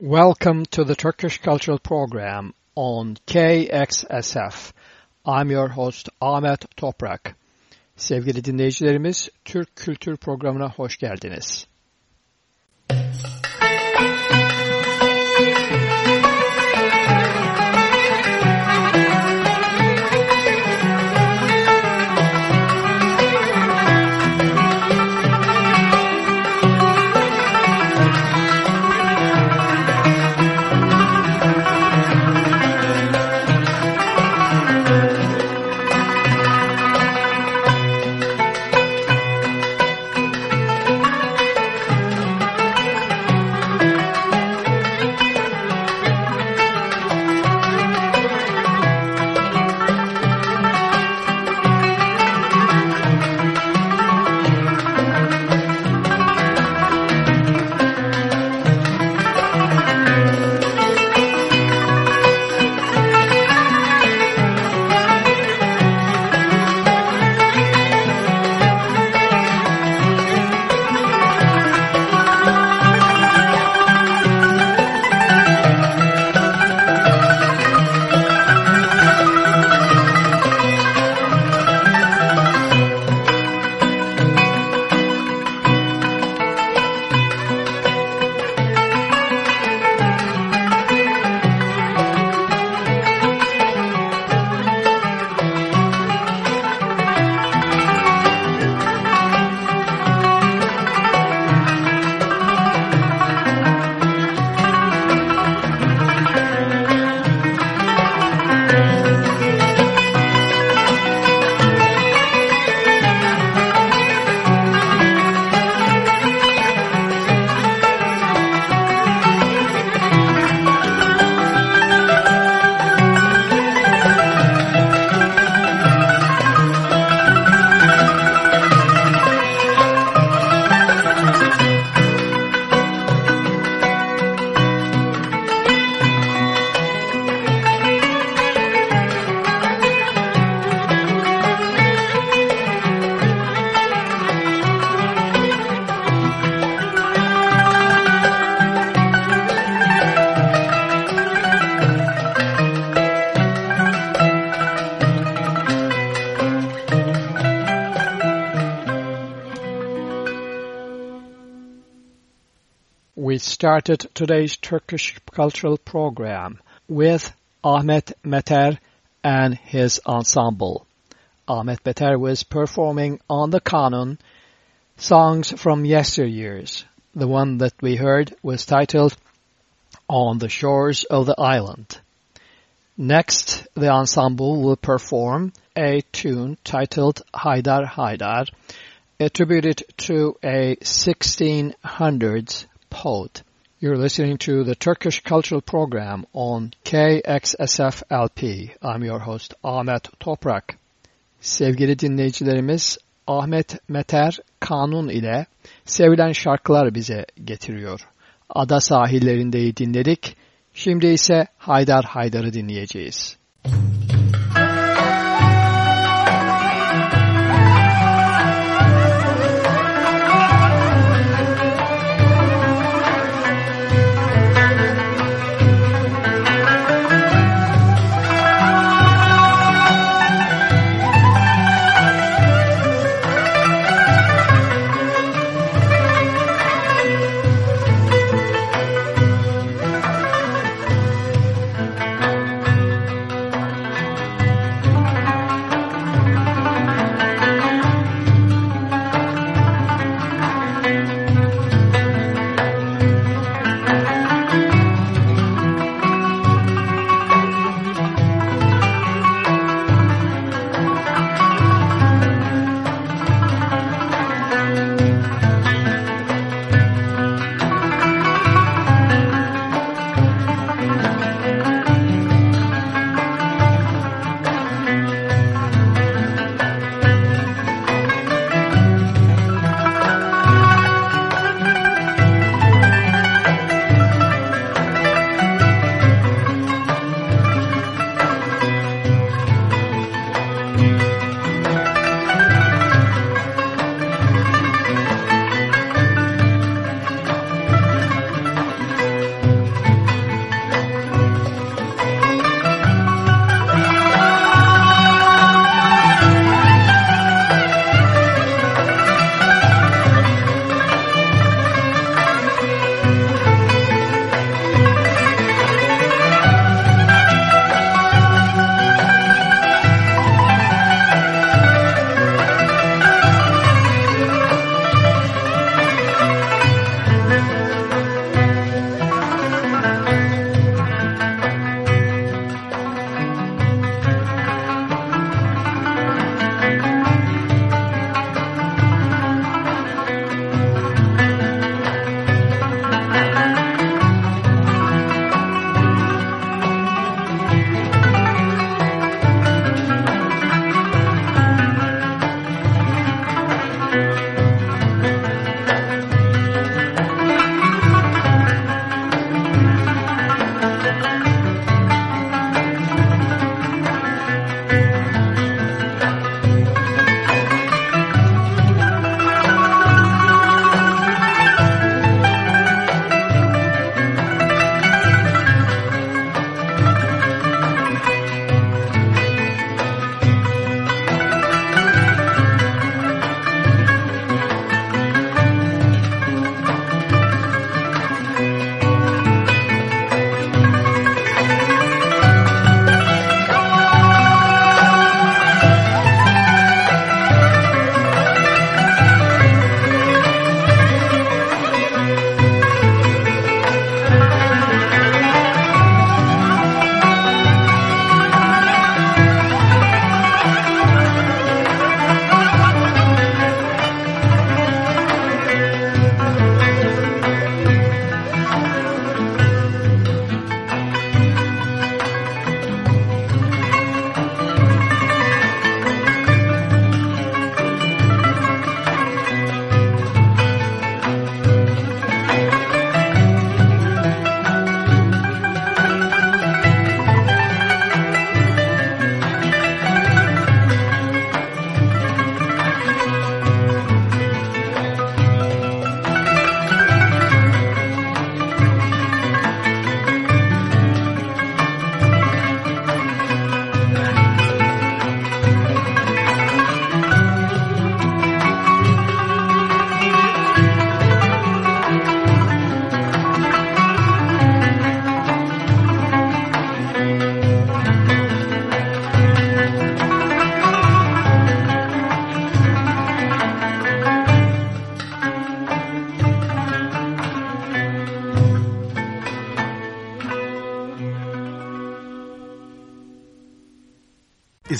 Welcome to the Turkish Cultural Program on KXSF. I'm your host Ahmet Toprak. Sevgili dinleyicilerimiz, Türk Kültür Programı'na hoş geldiniz. Started today's Turkish cultural program with Ahmet Meter and his ensemble. Ahmet Meter was performing on the Kanun songs from yesteryears. The one that we heard was titled On the Shores of the Island. Next, the ensemble will perform a tune titled Haydar Haydar, attributed to a 1600s poet. You're listening to the Turkish Cultural Program on KXSF-LP. I'm your host Ahmet Toprak. Sevgili dinleyicilerimiz Ahmet Meter Kanun ile sevilen şarkılar bize getiriyor. Ada sahillerindeyi dinledik. Şimdi ise Haydar Haydar'ı dinleyeceğiz. Müzik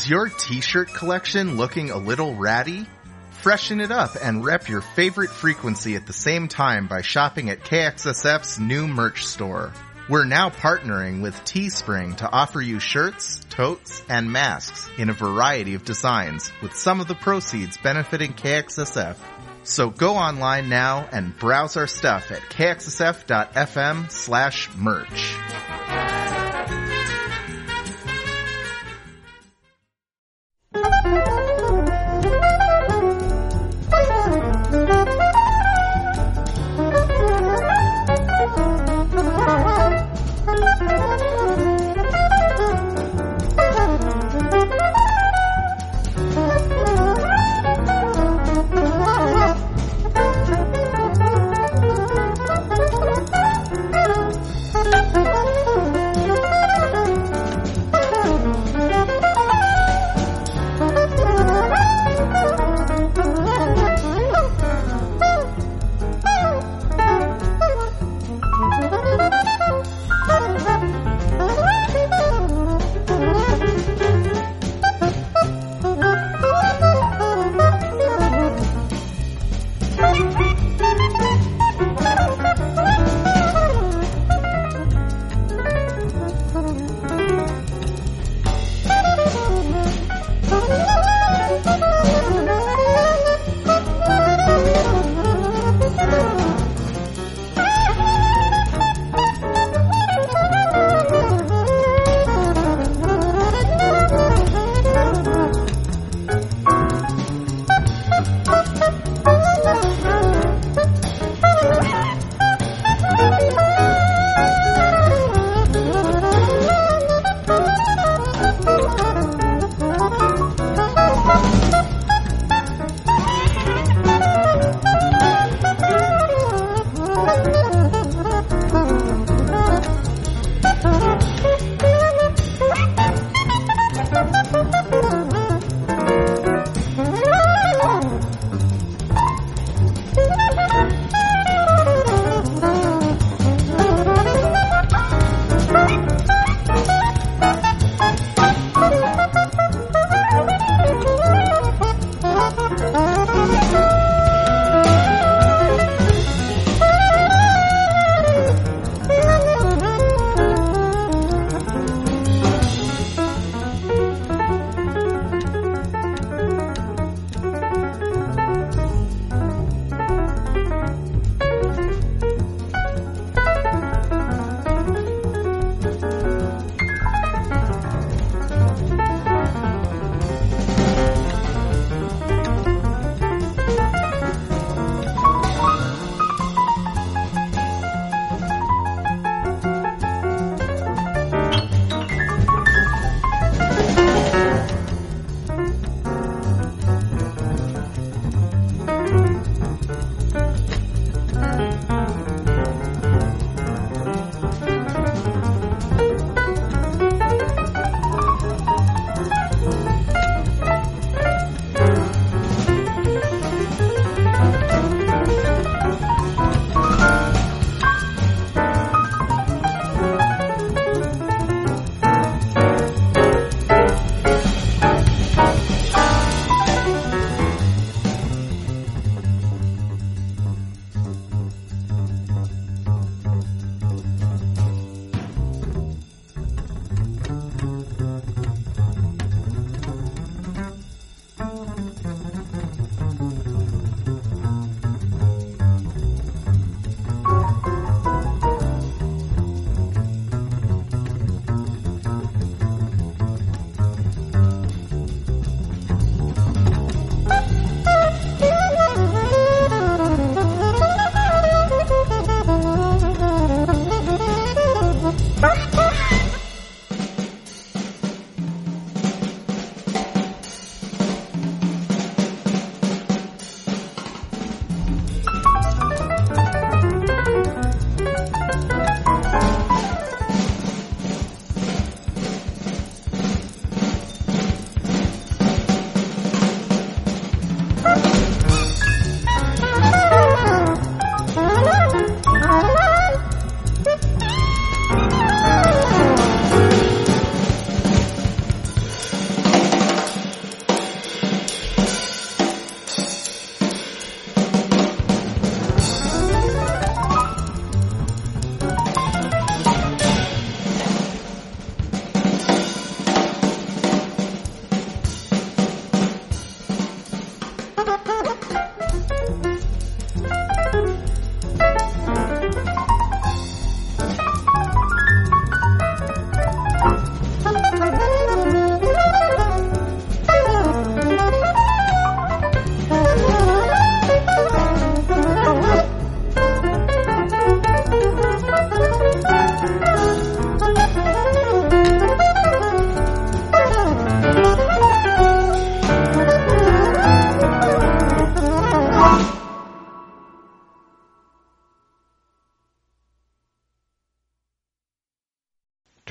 Your t-shirt collection looking a little ratty? Freshen it up and rep your favorite frequency at the same time by shopping at KXSF's new merch store. We're now partnering with Teespring to offer you shirts, totes, and masks in a variety of designs, with some of the proceeds benefiting KXSF. So go online now and browse our stuff at kxsf.fm slash merch.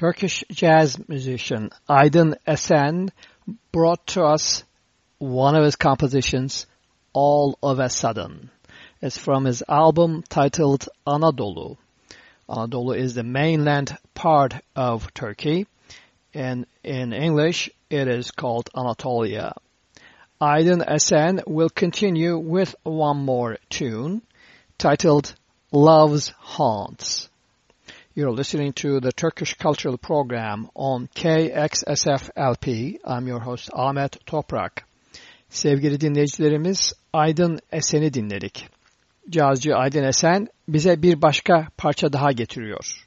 Turkish jazz musician Aydın Esen brought to us one of his compositions, All of a Sudden. It's from his album titled Anadolu. Anadolu is the mainland part of Turkey, and in English it is called Anatolia. Aydın Esen will continue with one more tune titled Love's Haunts. You're listening to the Turkish Cultural Program on KXSF-LP. I'm your host Ahmet Toprak. Sevgili dinleyicilerimiz Aydın Esen'i dinledik. Cazcı Aydın Esen bize bir başka parça daha getiriyor.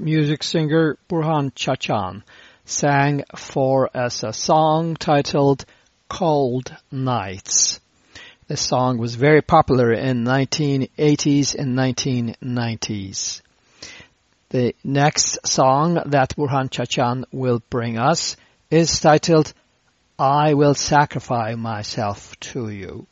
music singer Burhan Çaçan sang for us a song titled Cold Nights. This song was very popular in 1980s and 1990s. The next song that Burhan Çaçan will bring us is titled I Will Sacrifice Myself to You.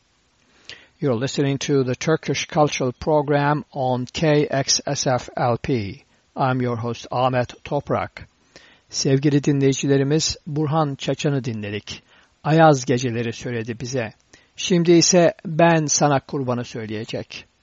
You're listening to the Turkish Cultural Program on KXSFLP I'm your host Ahmet Toprak. Sevgili dinleyicilerimiz Burhan Çaçan'ı dinledik. Ayaz geceleri söyledi bize. Şimdi ise ben sana kurbanı söyleyecek.''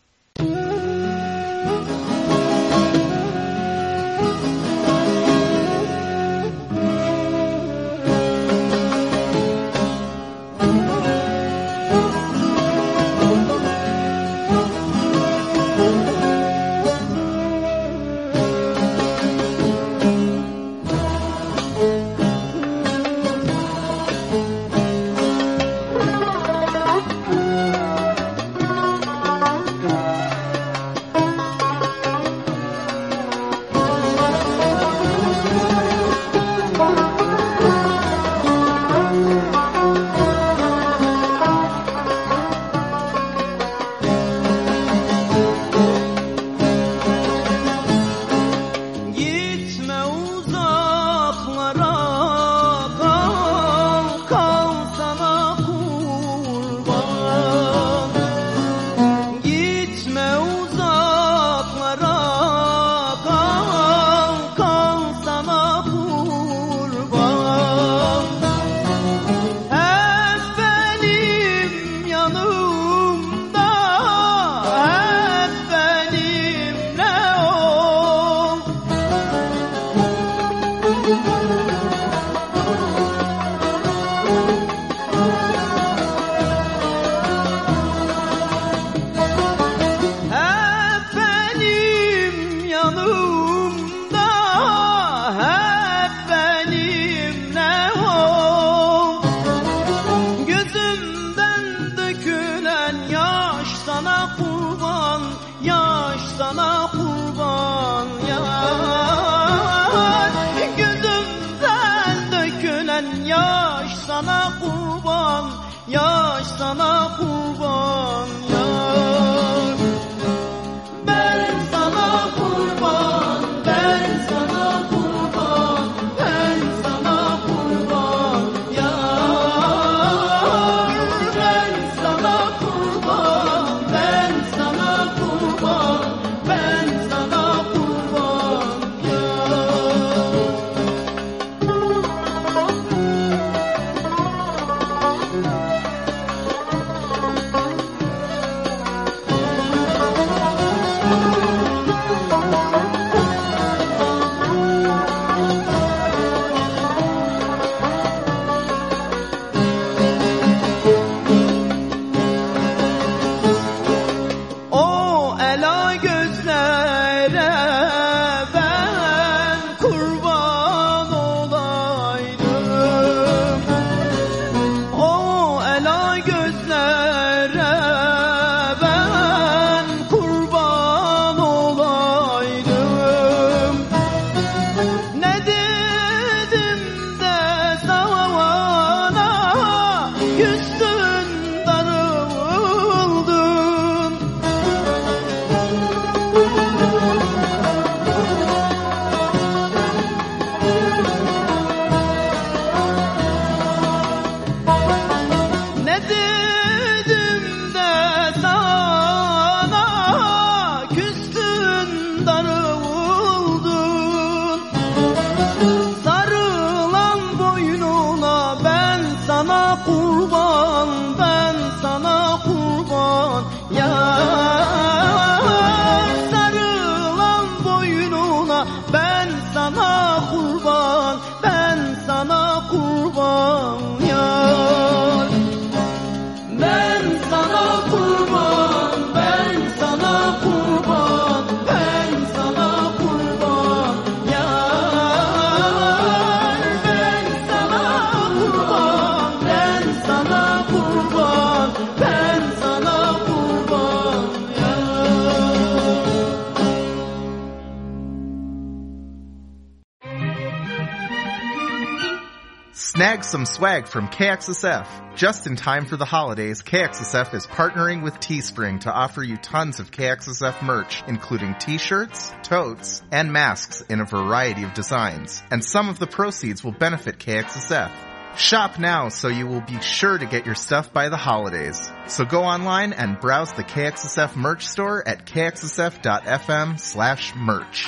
Some swag from KXSF. Just in time for the holidays, KXSF is partnering with Teespring to offer you tons of KXSF merch, including t-shirts, totes, and masks in a variety of designs. And some of the proceeds will benefit KXSF. Shop now so you will be sure to get your stuff by the holidays. So go online and browse the KXSF merch store at kxsf.fm slash merch.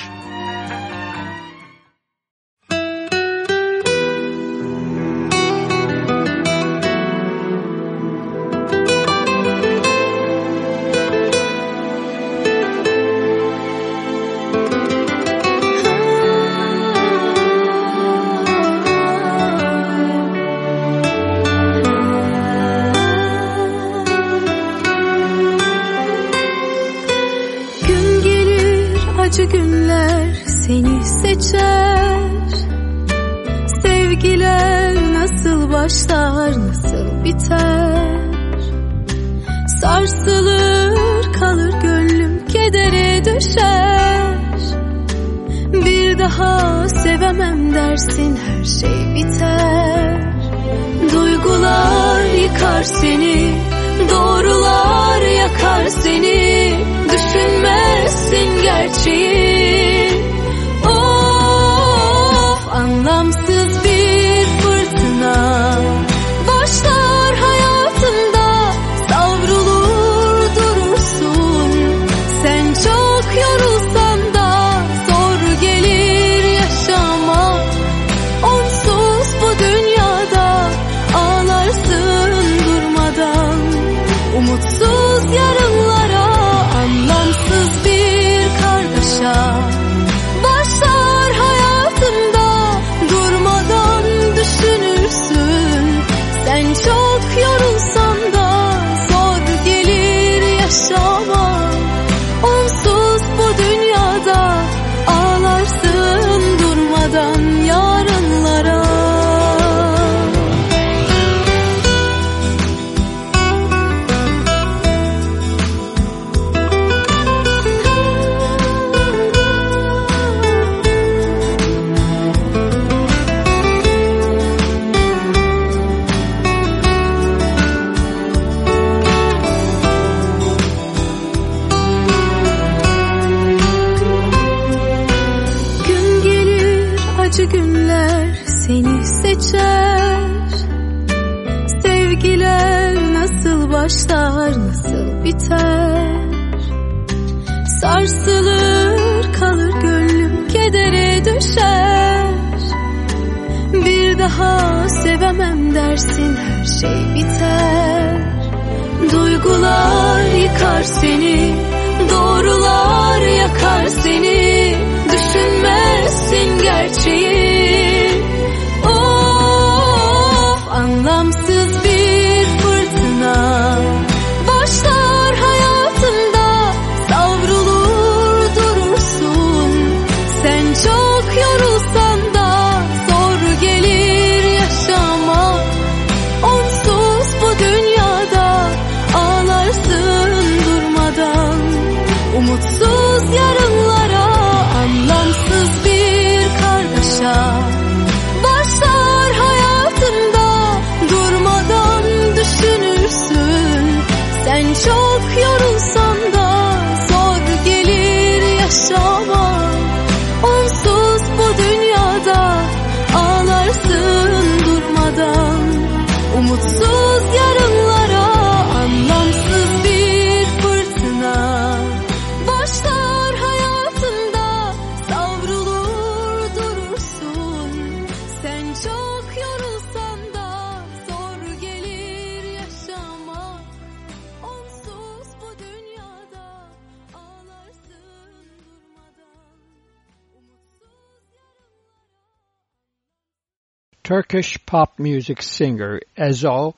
Turkish pop music singer Ezo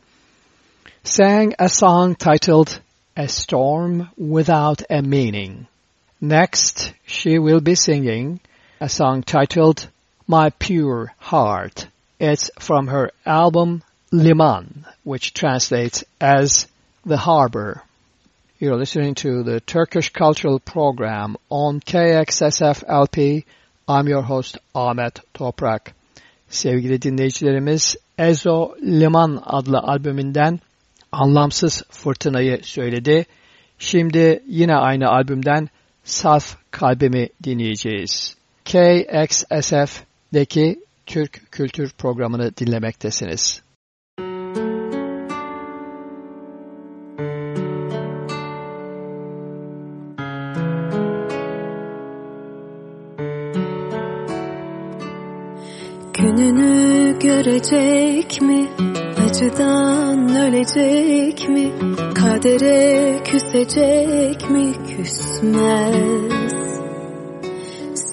sang a song titled A Storm Without a Meaning. Next, she will be singing a song titled My Pure Heart. It's from her album Liman, which translates as The Harbor. You're listening to the Turkish Cultural Program on KXSF LP. I'm your host Ahmet Toprak. Sevgili dinleyicilerimiz Ezo Liman adlı albümünden Anlamsız Fırtınayı söyledi. Şimdi yine aynı albümden Saf Kalbimi dinleyeceğiz. KXSF'deki Türk Kültür Programı'nı dinlemektesiniz. Gününü görecek mi? Acıdan ölecek mi? Kadere küsecek mi? Küsmez.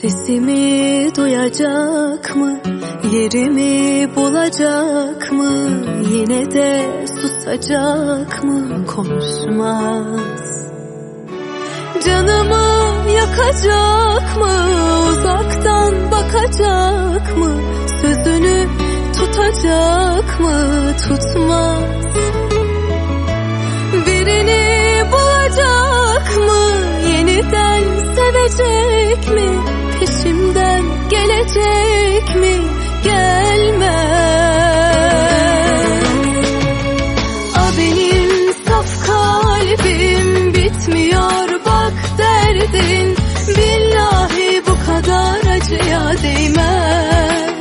Sesimi duyacak mı? Yerimi bulacak mı? Yine de susacak mı? Konuşmaz. Canımı yakacak mı? Uzaktan bakacak mı? Sözünü tutacak mı? Tutmaz. Birini bulacak mı? Yeniden sevecek mi? Peşimden gelecek mi? Gelmez. A benim saf kalbim bitmiyor bak derdin Billahi bu kadar acıya değmez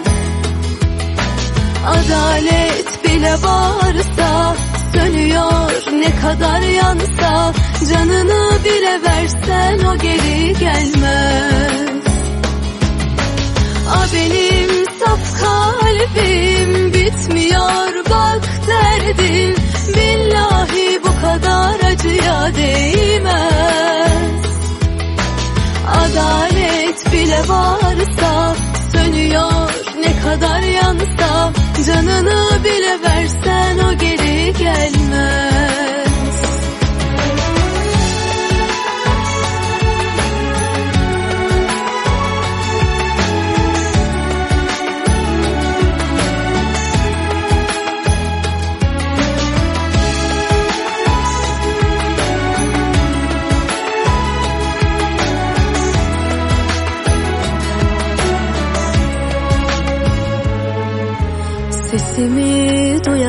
Adalet bile varsa sönüyor ne kadar yansa Canını bile versen o geri gelmez benim saf kalbim bitmiyor bak derdin Billahi bu kadar acıya değmez. Adalet bile varsa sönüyor ne kadar yansa. Canını bile versen o geri gelmez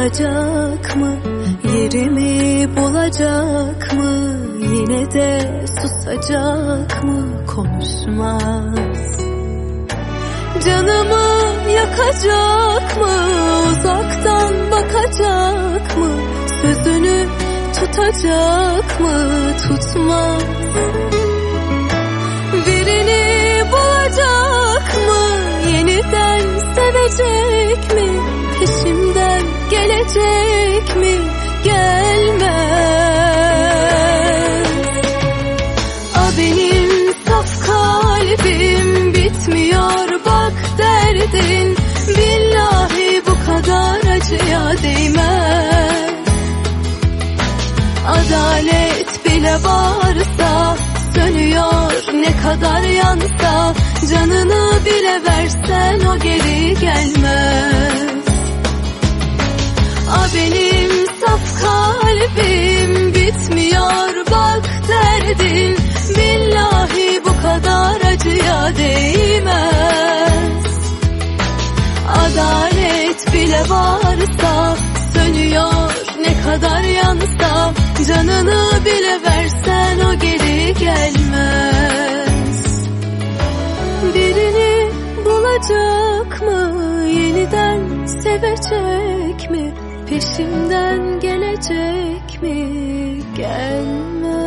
Duyacak mı? Yerimi bulacak mı? Yine de susacak mı? Konuşmaz. Canımı bırakacak mı? Uzaktan bakacak mı? Sözünü tutacak mı? Tutmaz. Birini bulacak mı? Yeniden sevecek mi? Gelecek mi? Gelmez. A benim saf kalbim bitmiyor bak derdin Billahi bu kadar acıya değmez Adalet bile varsa sönüyor ne kadar yansa Canını bile versen o geri gelmez A benim saf kalbim bitmiyor bak derdin. Billahi bu kadar acıya değmez. Adalet bile varsa sönüyor ne kadar yansa. Canını bile versen o geri gelmez. Birini bulacak mı yeniden sevecek mi Peşimden gelecek mi gelmez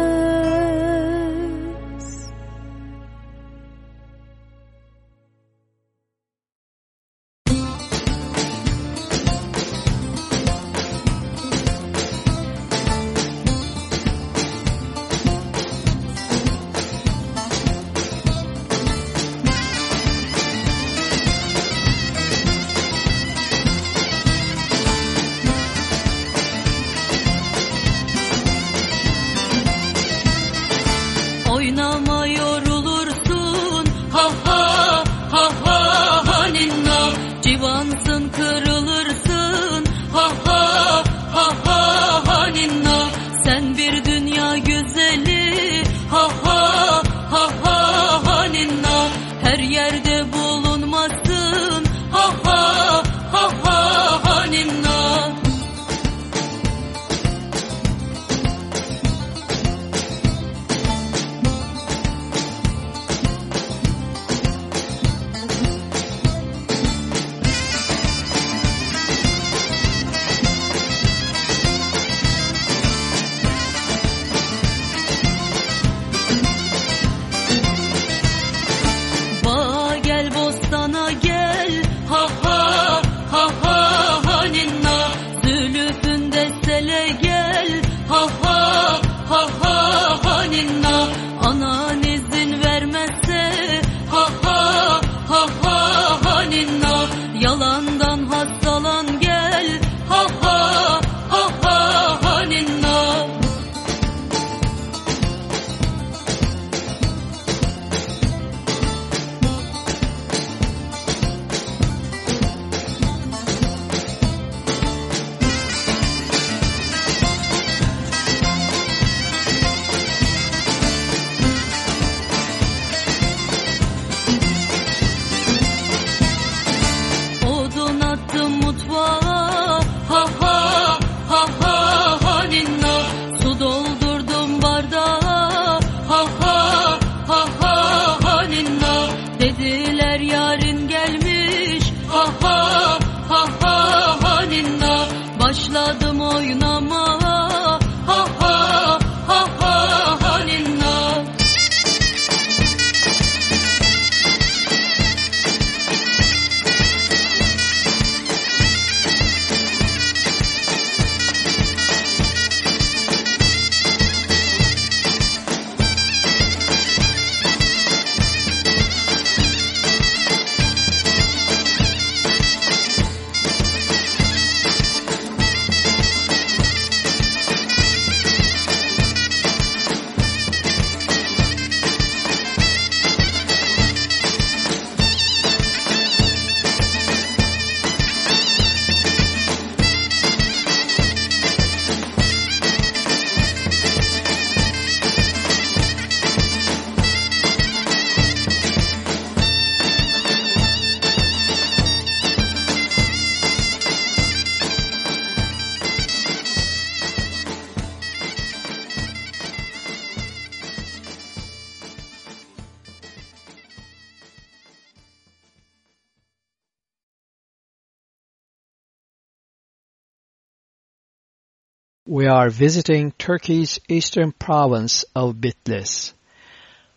we are visiting Turkey's eastern province of Bitlis.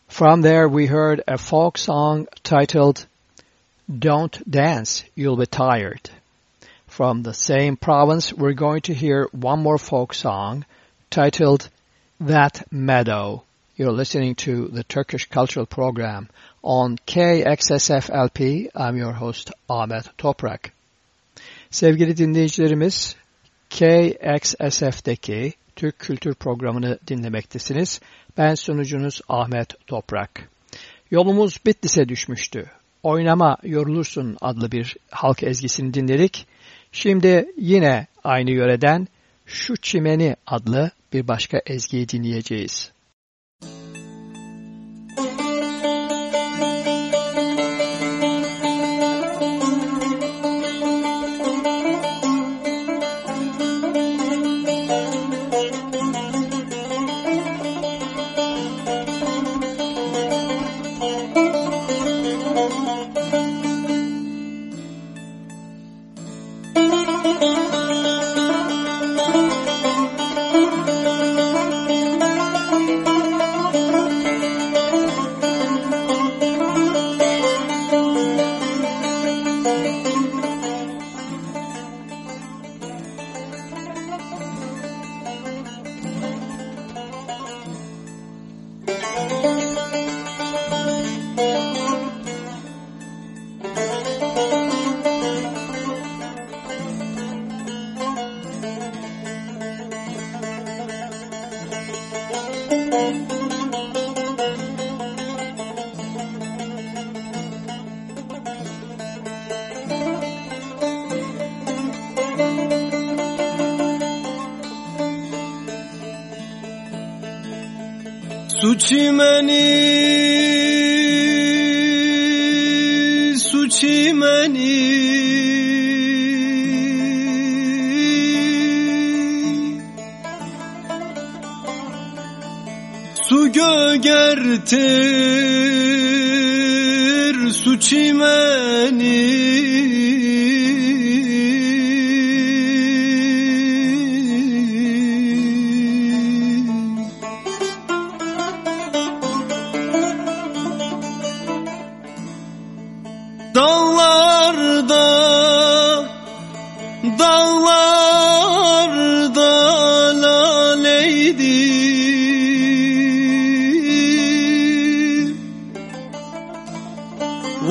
From there we heard a folk song titled Don't Dance, You'll Be Tired. From the same province we're going to hear one more folk song titled That Meadow. You're listening to the Turkish Cultural Program on KXSFLP. I'm your host Ahmet Toprak. Sevgili dinleyicilerimiz, KXSF'deki Türk Kültür Programı'nı dinlemektesiniz. Ben sunucunuz Ahmet Toprak. Yolumuz Bitlis'e düşmüştü. Oynama Yorulursun adlı bir halk ezgisini dinledik. Şimdi yine aynı yöreden Şu Çimeni adlı bir başka ezgiyi dinleyeceğiz.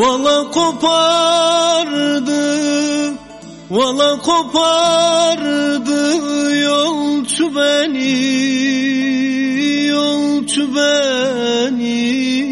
Vala kopardı Vala kopardı Yolcu beni Yolcu beni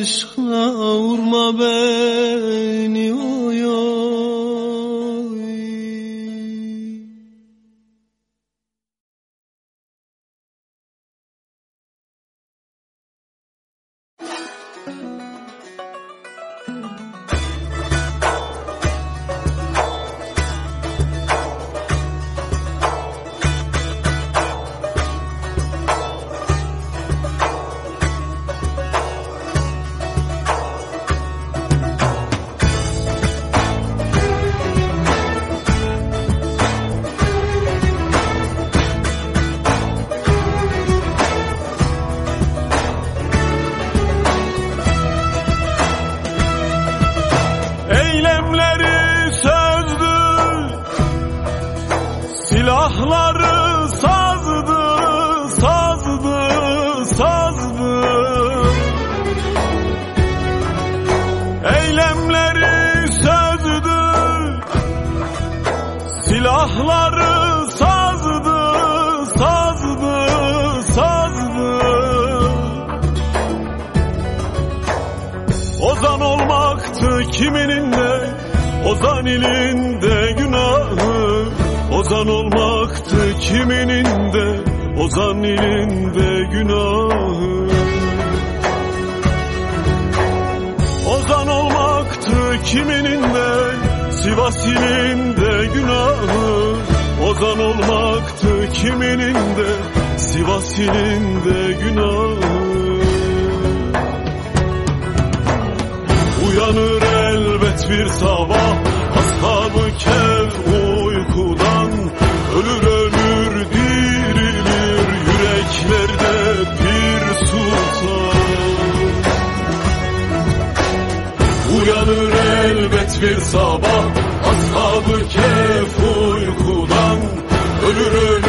aşkına vurma beni oy oy. Ozan ilinde günahı Ozan olmaktı kiminin de Ozan ilinde günahı. Ozan olmaktı kiminin de Sivas ilinde günahı Ozan olmaktı kiminin de Sivas ilinde günahı. Uyanır elbet bir sabah Kehf uykudan Ölür ölür dirilir Yüreklerde bir sultan. Uyanır elbet bir sabah Ashab-ı Kehf uykudan Ölür ölür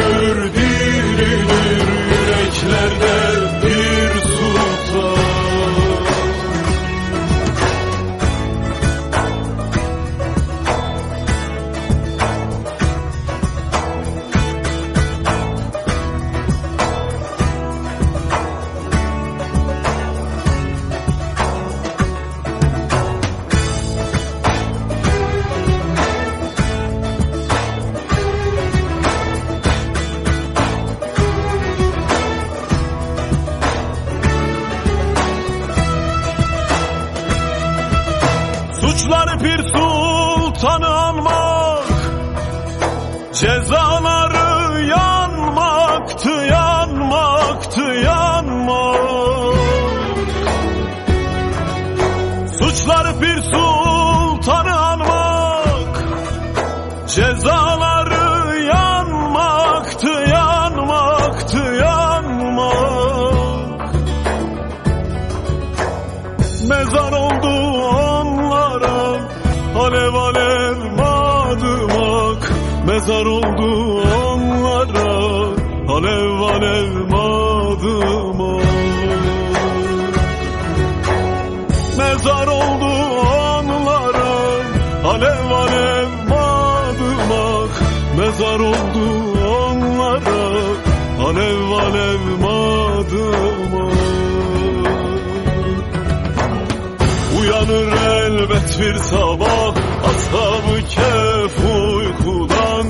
Uyanır elbet bir sabah Ashabı kef uykudan.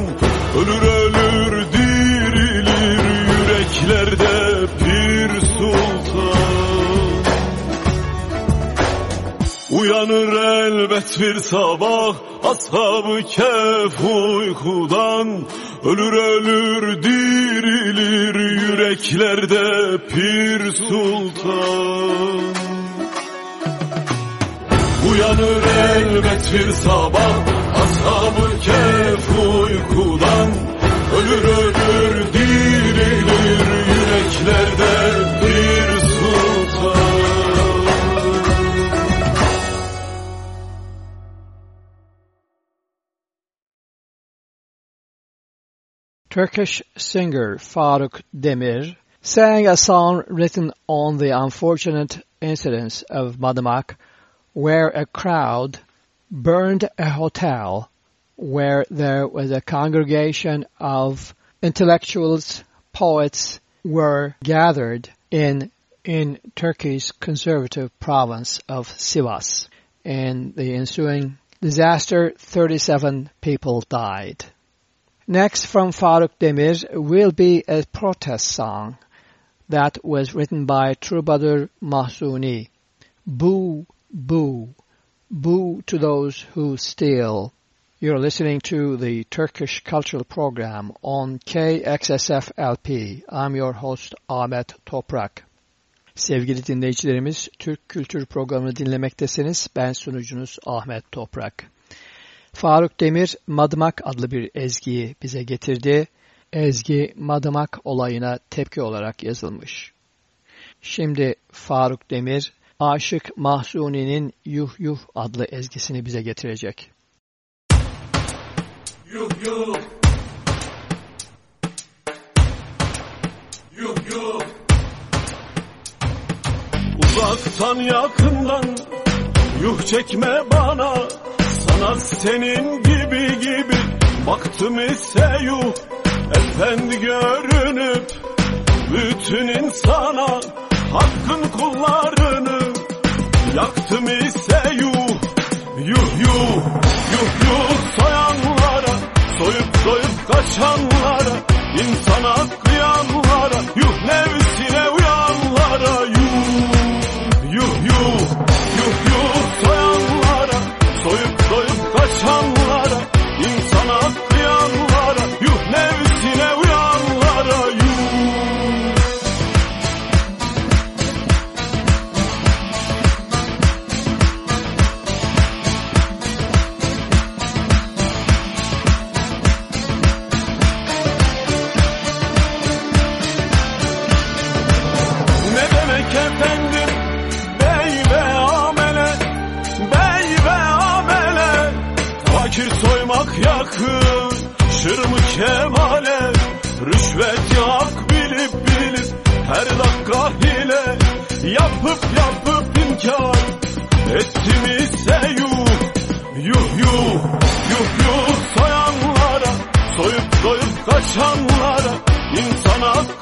Ölür ölür dirilir yüreklerde bir sultan. Uyanır elbet bir sabah Ashabı kef uykudan. Ölür ölür dirilir yüreklerde pir sultan. Uyanır elbet bir sabah Kehf uykudan. Ölür ölür dirilir yüreklerde Pir Sultan. Turkish singer Faruk Demir sang a song written on the unfortunate incidents of Madımak where a crowd burned a hotel where there was a congregation of intellectuals, poets were gathered in in Turkey's conservative province of Sivas. In the ensuing disaster, 37 people died. Next from Faruk Demir will be a protest song that was written by Troubadour Mahsuni. Boo, boo, boo to those who steal. You're listening to the Turkish Cultural Program on KXSF-LP. I'm your host Ahmet Toprak. Sevgili dinleyicilerimiz, Türk Kültür Programı'nı dinlemektesiniz. Ben sunucunuz Ahmet Toprak. Faruk Demir, Madımak adlı bir ezgiyi bize getirdi. Ezgi, Madımak olayına tepki olarak yazılmış. Şimdi Faruk Demir, Aşık Mahsuni'nin Yuh Yuh adlı ezgisini bize getirecek. Yuh yuh. Yuh yuh. Uzaktan yakından Yuh çekme bana. Sana senin gibi gibi Baktım ise yuh. Efendi görünüp Bütün insana Hakkın kullarını Yaktım ise yuh Yuh yuh Yuh yuh. Soyanlara Soyup soyup kaçanlara insana kıyanlara Yuh nefsine kemale Rüşvet hak bilip bilip Her dakika hile. Yapıp yapıp inkar Ettim ise yuh Yuh yuh Yuh yuh. Soyanlara Soyup soyup kaçanlara insana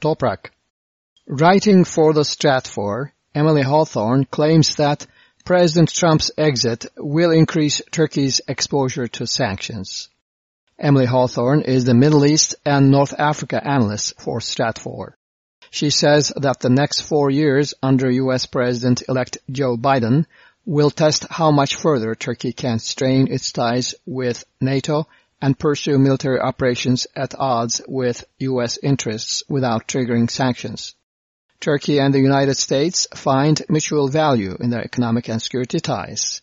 Toprak. Writing for the Stratfor, Emily Hawthorne claims that President Trump's exit will increase Turkey's exposure to sanctions. Emily Hawthorne is the Middle East and North Africa analyst for Stratfor. She says that the next four years under U.S. President-elect Joe Biden will test how much further Turkey can strain its ties with NATO and pursue military operations at odds with U.S. interests without triggering sanctions. Turkey and the United States find mutual value in their economic and security ties.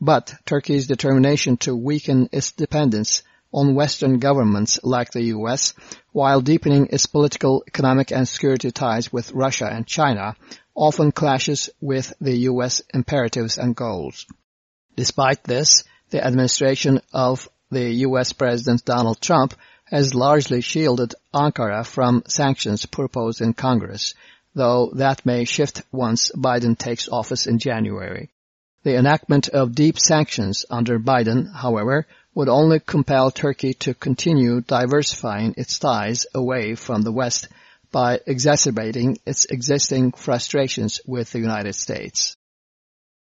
But Turkey's determination to weaken its dependence on Western governments like the U.S. while deepening its political, economic and security ties with Russia and China often clashes with the U.S. imperatives and goals. Despite this, the administration of the U.S. President Donald Trump has largely shielded Ankara from sanctions proposed in Congress, though that may shift once Biden takes office in January. The enactment of deep sanctions under Biden, however, would only compel Turkey to continue diversifying its ties away from the West by exacerbating its existing frustrations with the United States.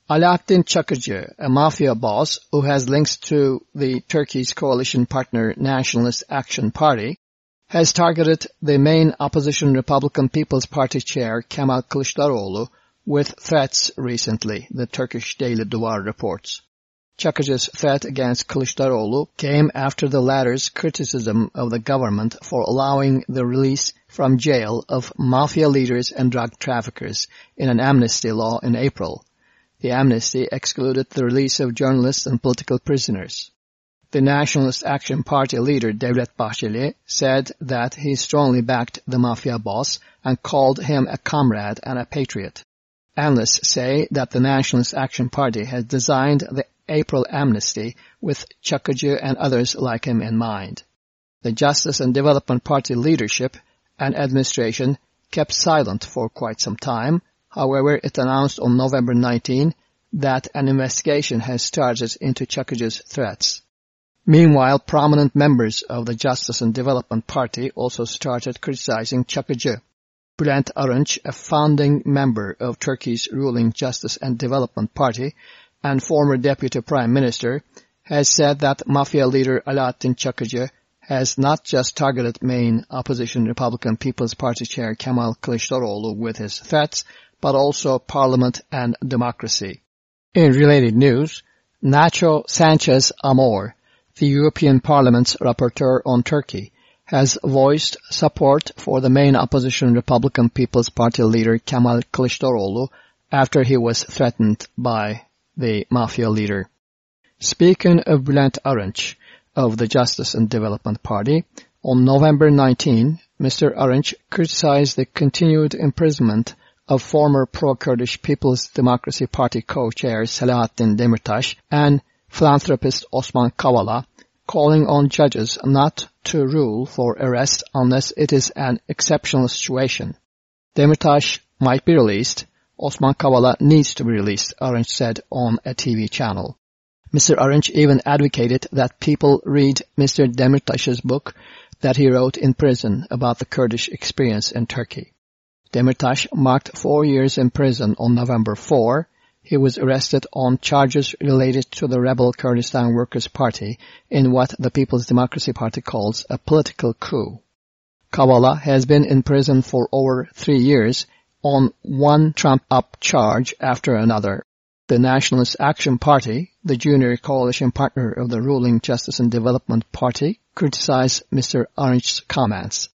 Alaaddin Çakıcı, a mafia boss who has links to the Turkey's coalition partner Nationalist Action Party, has targeted the main opposition Republican People's Party chair Kemal Kılıçdaroğlu with threats recently, the Turkish Daily Duvar reports. Çakıcı's threat against Kılıçdaroğlu came after the latter's criticism of the government for allowing the release from jail of mafia leaders and drug traffickers in an amnesty law in April. The amnesty excluded the release of journalists and political prisoners. The Nationalist Action Party leader Devlet Bahçeli said that he strongly backed the mafia boss and called him a comrade and a patriot. Analysts say that the Nationalist Action Party has designed the April amnesty with Çakıcı and others like him in mind. The Justice and Development Party leadership and administration kept silent for quite some time. However, it announced on November 19 that an investigation has started into Çakıcı's threats. Meanwhile, prominent members of the Justice and Development Party also started criticizing Çakıcı. Bülent Arınç, a founding member of Turkey's ruling Justice and Development Party and former Deputy Prime Minister, has said that mafia leader Alaaddin Çakıcı has not just targeted main opposition Republican People's Party chair Kemal Kılıçdaroğlu with his threats, but also parliament and democracy. In related news, Nacho Sanchez Amor, the European Parliament's rapporteur on Turkey, has voiced support for the main opposition Republican People's Party leader Kemal Kılıçdaroğlu after he was threatened by the mafia leader. Speaking of Bülent Arınç of the Justice and Development Party, on November 19, Mr. Arınç criticized the continued imprisonment of former pro-Kurdish People's Democracy Party co-chair Selahattin Demirtas and philanthropist Osman Kavala, calling on judges not to rule for arrest unless it is an exceptional situation. Demirtas might be released. Osman Kavala needs to be released, Arınç said on a TV channel. Mr. Arınç even advocated that people read Mr. Demirtas's book that he wrote in prison about the Kurdish experience in Turkey. Demirtas marked four years in prison on November 4. He was arrested on charges related to the rebel Kurdistan Workers' Party in what the People's Democracy Party calls a political coup. Kavala has been in prison for over three years on one Trump-up charge after another. The Nationalist Action Party, the junior coalition partner of the ruling Justice and Development Party, criticized Mr. Arınç's comments.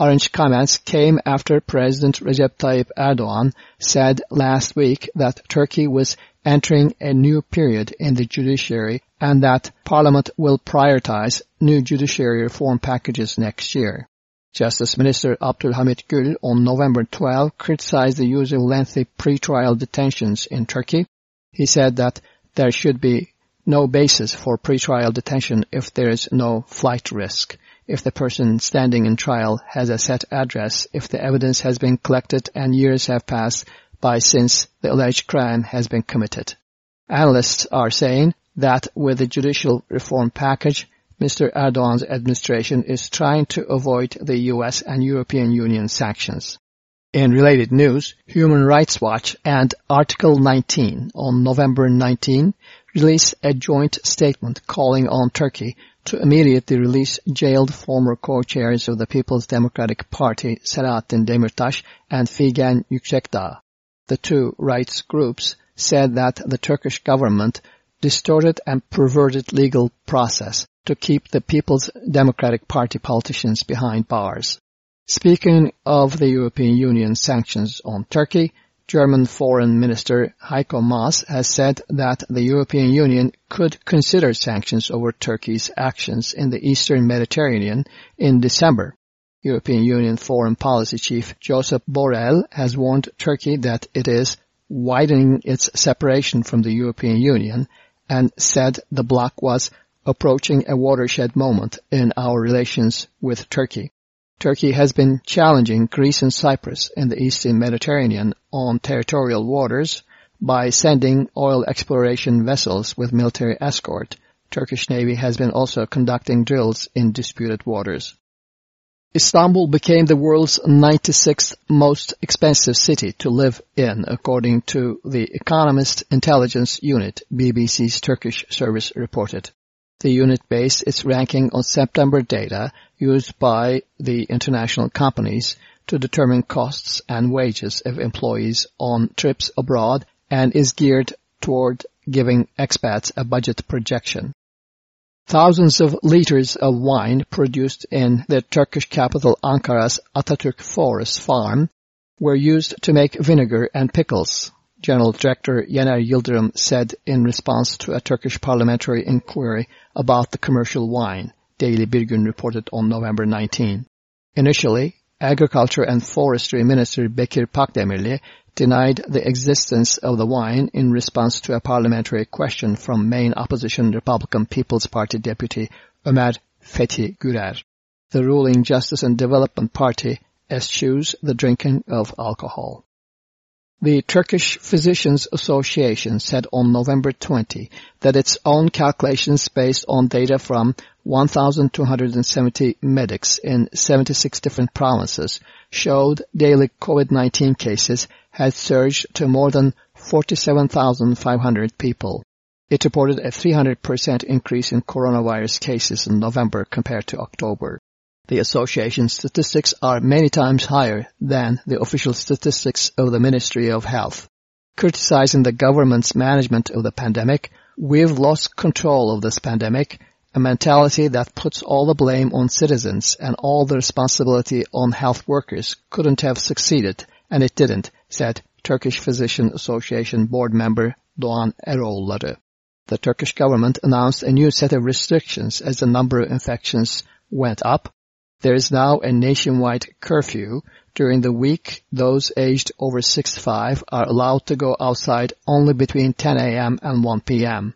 Arınç's comments came after President Recep Tayyip Erdogan said last week that Turkey was entering a new period in the judiciary and that Parliament will prioritize new judiciary reform packages next year. Justice Minister Abdulhamit Gül on November 12 criticized the use of lengthy pre-trial detentions in Turkey. He said that there should be no basis for pre-trial detention if there is no flight risk, if the person standing in trial has a set address, if the evidence has been collected and years have passed by since the alleged crime has been committed. Analysts are saying that with the judicial reform package, Mr. Erdogan's administration is trying to avoid the US and European Union sanctions. In related news, Human Rights Watch and Article 19 on November 19 released a joint statement calling on Turkey to immediately release jailed former co-chairs of the People's Democratic Party Selahattin Demirtas and Figen Yüksekdağ. The two rights groups said that the Turkish government distorted and perverted legal process to keep the People's Democratic Party politicians behind bars. Speaking of the European Union sanctions on Turkey, German Foreign Minister Heiko Maas has said that the European Union could consider sanctions over Turkey's actions in the eastern Mediterranean in December. European Union Foreign Policy Chief Josep Borrell has warned Turkey that it is widening its separation from the European Union and said the bloc was approaching a watershed moment in our relations with Turkey. Turkey has been challenging Greece and Cyprus in the eastern Mediterranean on territorial waters by sending oil exploration vessels with military escort. Turkish Navy has been also conducting drills in disputed waters. Istanbul became the world's 96th most expensive city to live in, according to the Economist Intelligence Unit, BBC's Turkish service reported. The unit based its ranking on September data used by the international companies to determine costs and wages of employees on trips abroad and is geared toward giving expats a budget projection. Thousands of liters of wine produced in the Turkish capital Ankara's Atatürk Forest Farm were used to make vinegar and pickles. General Director Yener Yildirim said in response to a Turkish parliamentary inquiry about the commercial wine, Daily Birgun reported on November 19. Initially, Agriculture and Forestry Minister Bekir Pakdemirli denied the existence of the wine in response to a parliamentary question from main opposition Republican People's Party deputy Ömer Fethi Gürer. The ruling Justice and Development Party eschews the drinking of alcohol. The Turkish Physicians Association said on November 20 that its own calculations based on data from 1,270 medics in 76 different provinces showed daily COVID-19 cases had surged to more than 47,500 people. It reported a 300% increase in coronavirus cases in November compared to October. The association's statistics are many times higher than the official statistics of the Ministry of Health. Criticizing the government's management of the pandemic, we've lost control of this pandemic, a mentality that puts all the blame on citizens and all the responsibility on health workers couldn't have succeeded, and it didn't, said Turkish Physician Association board member Doğan Eroğulları. The Turkish government announced a new set of restrictions as the number of infections went up, there is now a nationwide curfew. During the week, those aged over 65 are allowed to go outside only between 10 a.m. and 1 p.m.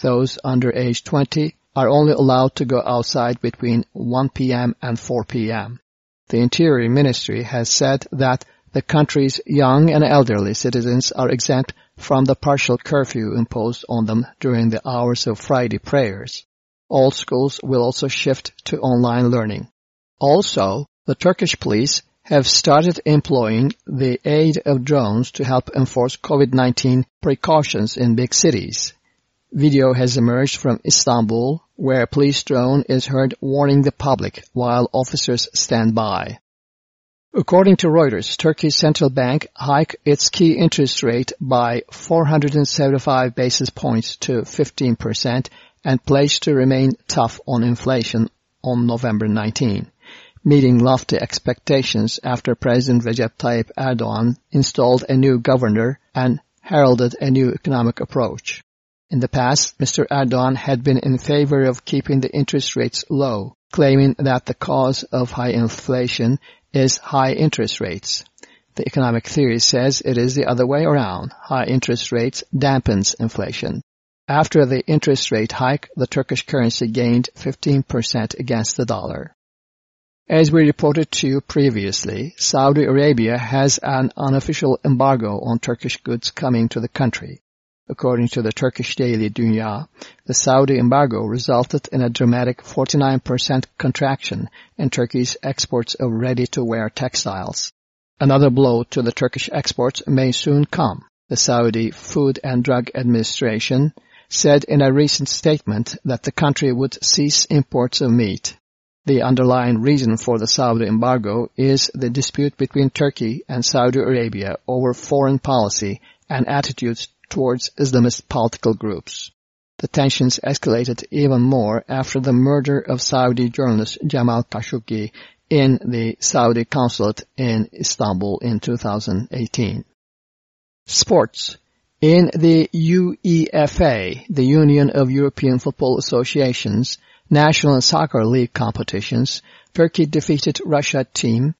Those under age 20 are only allowed to go outside between 1 p.m. and 4 p.m. The Interior Ministry has said that the country's young and elderly citizens are exempt from the partial curfew imposed on them during the hours of Friday prayers. All schools will also shift to online learning. Also, the Turkish police have started employing the aid of drones to help enforce COVID-19 precautions in big cities. Video has emerged from Istanbul where a police drone is heard warning the public while officers stand by. According to Reuters, Turkey's central bank hiked its key interest rate by 475 basis points to 15% and pledged to remain tough on inflation on November 19. Meeting lofty expectations after President Recep Tayyip Erdogan installed a new governor and heralded a new economic approach. In the past, Mr. Erdogan had been in favor of keeping the interest rates low, claiming that the cause of high inflation is high interest rates. The economic theory says it is the other way around. High interest rates dampens inflation. After the interest rate hike, the Turkish currency gained 15% against the dollar. As we reported to you previously, Saudi Arabia has an unofficial embargo on Turkish goods coming to the country. According to the Turkish daily Dünya, the Saudi embargo resulted in a dramatic 49% contraction in Turkey's exports of ready-to-wear textiles. Another blow to the Turkish exports may soon come. The Saudi Food and Drug Administration said in a recent statement that the country would cease imports of meat. The underlying reason for the Saudi embargo is the dispute between Turkey and Saudi Arabia over foreign policy and attitudes towards Islamist political groups. The tensions escalated even more after the murder of Saudi journalist Jamal Khashoggi in the Saudi consulate in Istanbul in 2018. Sports. In the UEFA, the Union of European Football Associations, National Soccer League competitions, Turkey defeated Russia team.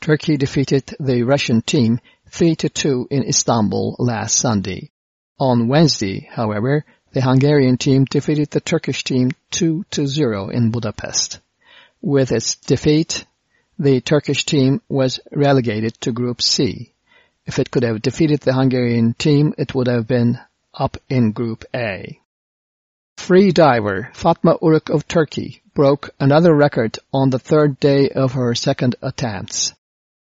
Turkey defeated the Russian team 3-2 in Istanbul last Sunday. On Wednesday, however, the Hungarian team defeated the Turkish team 2-0 in Budapest. With its defeat, the Turkish team was relegated to Group C. If it could have defeated the Hungarian team, it would have been up in Group A. Free diver Fatma Uruk of Turkey broke another record on the third day of her second attempts.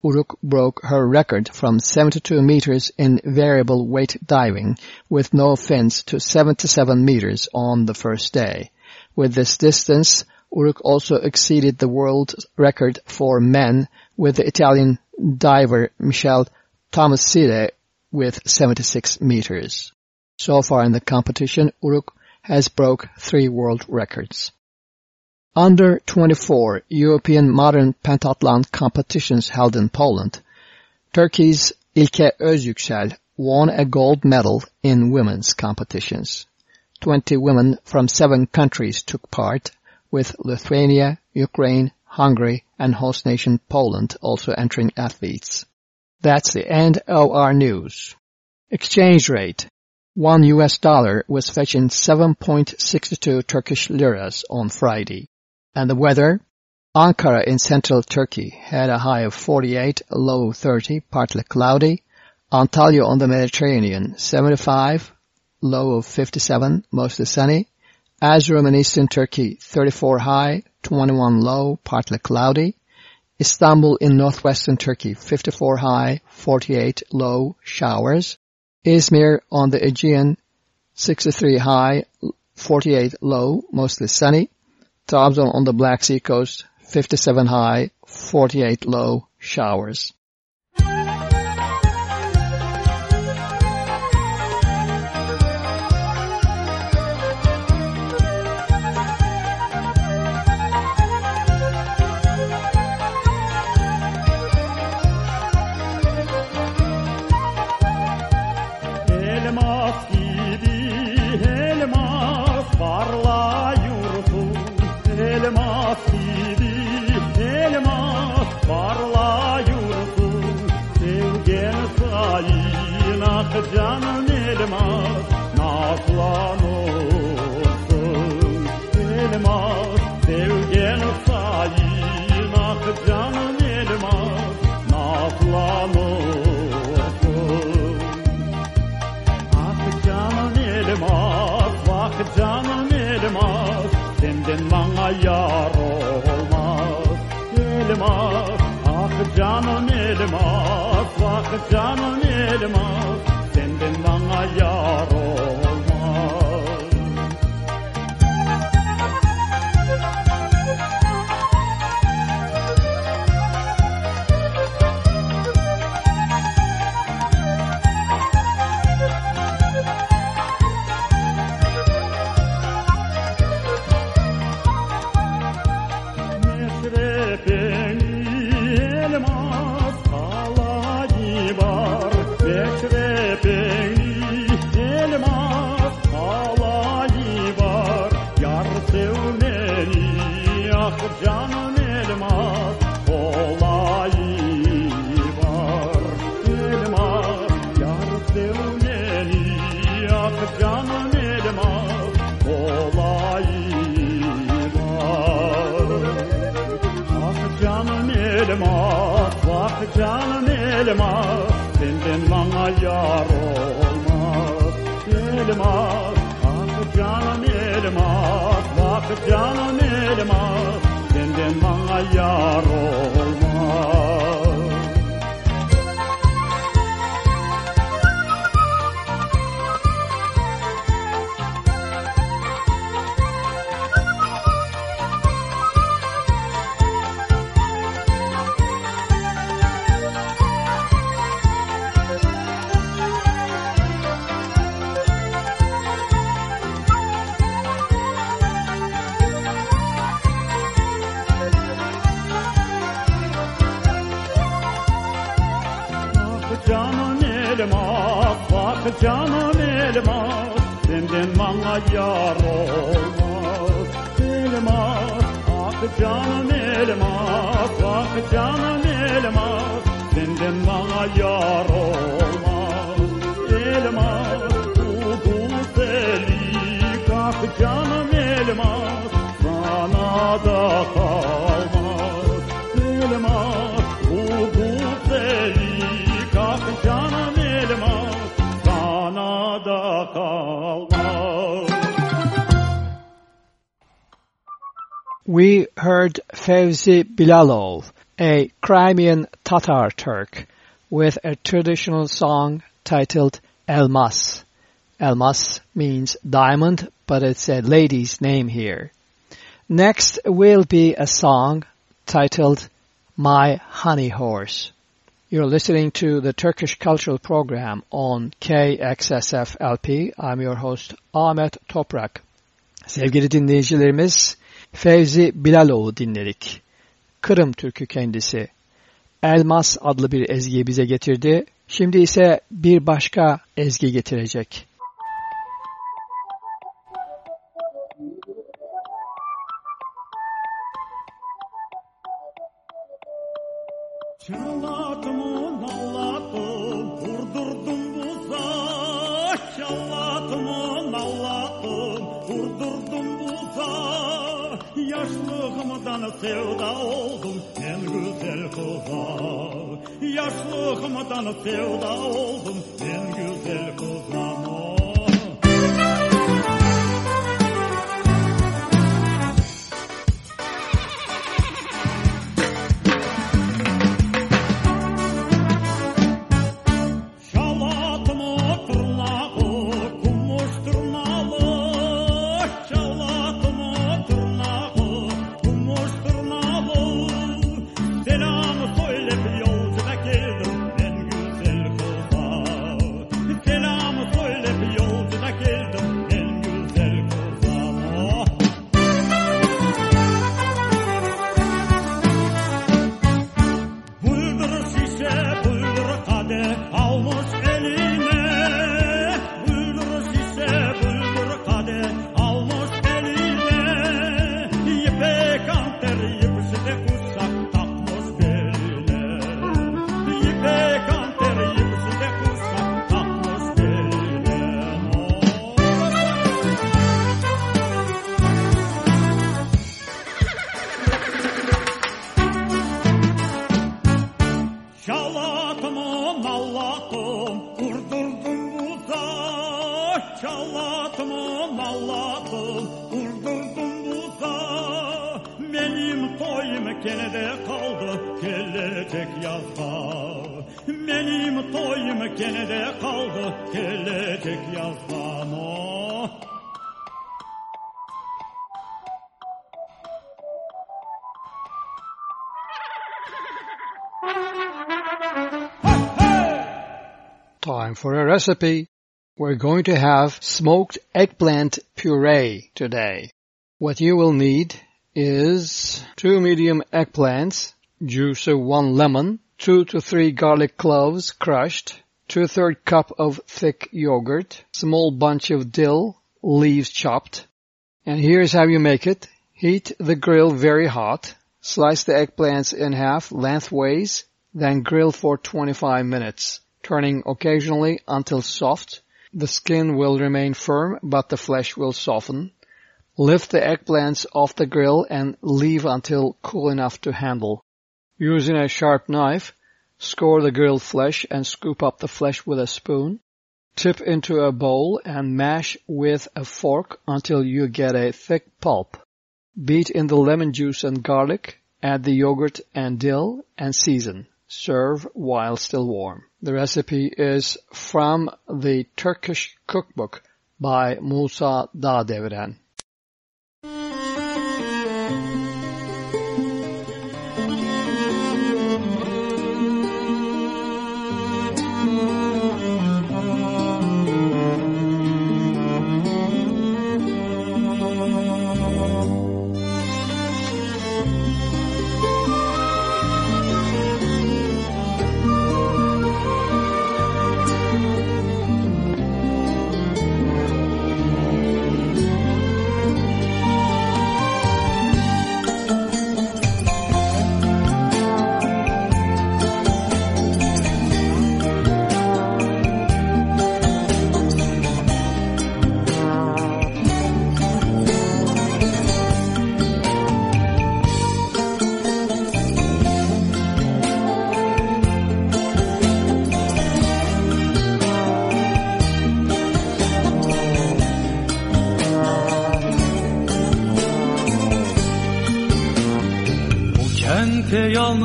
Uruk broke her record from 72 meters in variable weight diving with no fins to 77 meters on the first day. With this distance, Uruk also exceeded the world record for men with the Italian diver Michele Tomasini with 76 meters. So far in the competition, Uruk has broke three world records. Under 24 European modern pentathlon competitions held in Poland, Turkey's Ilke Özyüksel won a gold medal in women's competitions. 20 women from seven countries took part, with Lithuania, Ukraine, Hungary, and host nation Poland also entering athletes. That's the end of our news. Exchange rate. One US dollar was fetching 7.62 Turkish liras on Friday. And the weather? Ankara in central Turkey had a high of 48, low 30, partly cloudy. Antalya on the Mediterranean, 75, low of 57, mostly sunny. Erzurum in eastern Turkey, 34 high, 21 low, partly cloudy. Istanbul in northwestern Turkey, 54 high, 48 low, showers. Izmir on the Aegean, 63 high, 48 low, mostly sunny. Trabzon on the Black Sea coast, 57 high, 48 low, showers. Fevzi Bilalov, a Crimean Tatar Turk, with a traditional song titled Elmas. Elmas means diamond, but it's a lady's name here. Next will be a song titled My Honey Horse. You're listening to the Turkish Cultural Program on KXSF LP. I'm your host Ahmet Toprak. Sevgili dinleyicilerimiz, Fevzi Bilalov'u dinledik. Kırım Türkü kendisi. Elmas adlı bir ezgi bize getirdi. Şimdi ise bir başka ezgi getirecek. Yaşlığımdan sevda oldum en en güzel kıza. Recipe. We're going to have smoked eggplant puree today. What you will need is two medium eggplants, juice of one lemon, two to three garlic cloves crushed, two third cup of thick yogurt, small bunch of dill, leaves chopped. And here's how you make it. Heat the grill very hot. Slice the eggplants in half lengthways, then grill for 25 minutes, turning occasionally until soft. The skin will remain firm, but the flesh will soften. Lift the eggplants off the grill and leave until cool enough to handle. Using a sharp knife, score the grilled flesh and scoop up the flesh with a spoon. Tip into a bowl and mash with a fork until you get a thick pulp. Beat in the lemon juice and garlic, add the yogurt and dill, and season. Serve while still warm. The recipe is from the Turkish cookbook by Musa Dağdeviren.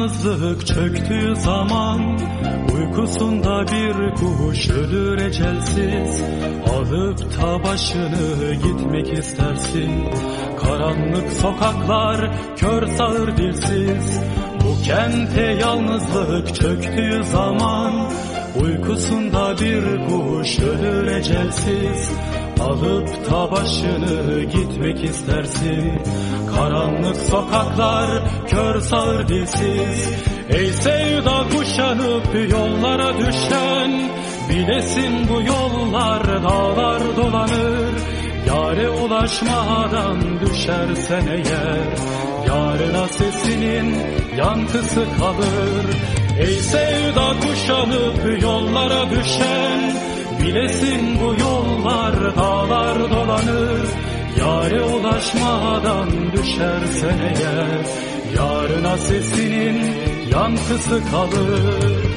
Yalnızlık çöktüğü zaman. Uykusunda bir kuş ölür ecelsiz. Alıp ta başını gitmek istersin. Karanlık sokaklar kör sağır dilsiz. Bu kente yalnızlık çöktüğü zaman. Uykusunda bir kuş ölür ecelsiz. Alıp ta başını gitmek istersin. Karanlık sokaklar kör sağır dilsiz. Ey sevda kuşanıp yollara düşen Bilesin bu yollar dağlar dolanır. Yare ulaşmadan düşersen eğer Yarına sesinin yankısı kalır. Ey sevda kuşanıp yollara düşen Bilesin bu yollar dağlar dolanır. Yare ulaşmadan düşersen eğer Yarına sesinin yankısı kalır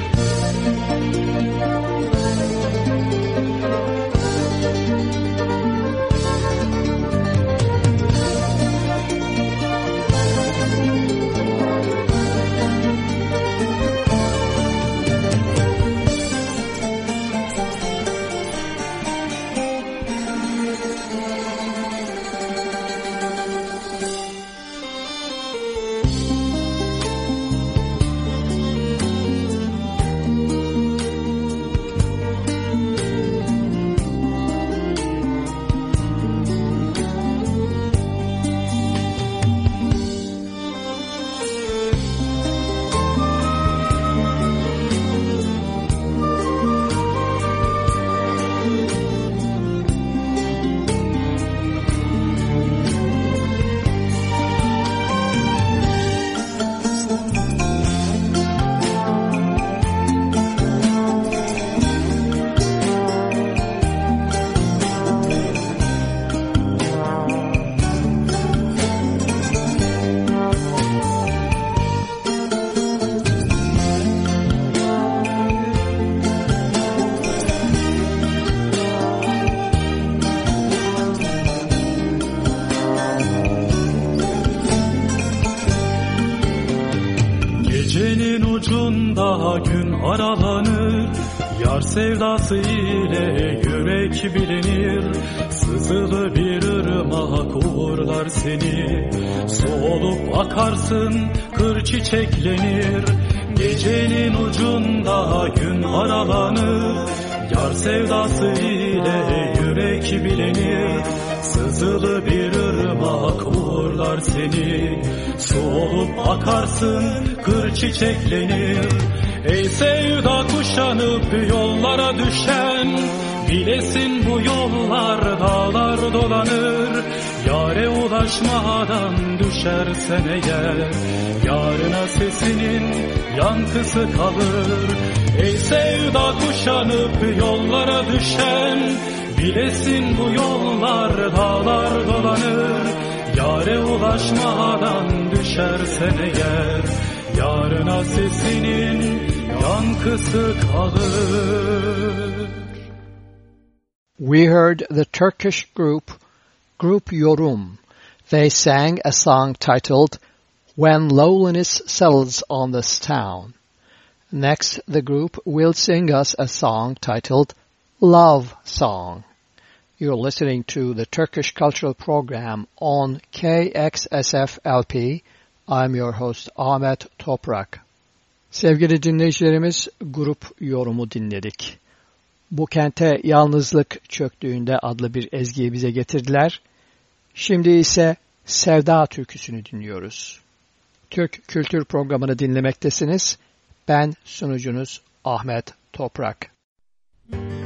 olup akarsın kır çiçeklenir. Gecenin ucunda gün aralanır. Yar sevdası ile yürek bilinir Sızılı bir ırmak uğurlar seni. Su olup akarsın kır çiçeklenir. Ey sevda kuşanıp yollara düşen. Bilesin bu yollar dağlar dolanır Yare ulaşmadan düşersen eğer Yarına sesinin yankısı kalır. Ey sevda kuşanıp yollara düşen Bilesin bu yollar dağlar dolanır. Yare ulaşmadan düşersen eğer Yarına sesinin yankısı kalır. We heard the Turkish group Group Yorum. They sang a song titled When Loneliness Settles on This Town. Next, the group will sing us a song titled Love Song. You're listening to the Turkish Cultural Program on KXSF-LP. I'm your host Ahmet Toprak. Sevgili dinleyicilerimiz, grup yorumu dinledik. Bu kente yalnızlık çöktüğünde adlı bir ezgiyi bize getirdiler. Şimdi ise Sevda türküsünü dinliyoruz. Türk Kültür Programı'nı dinlemektesiniz. Ben sunucunuz Ahmet Toprak. Adın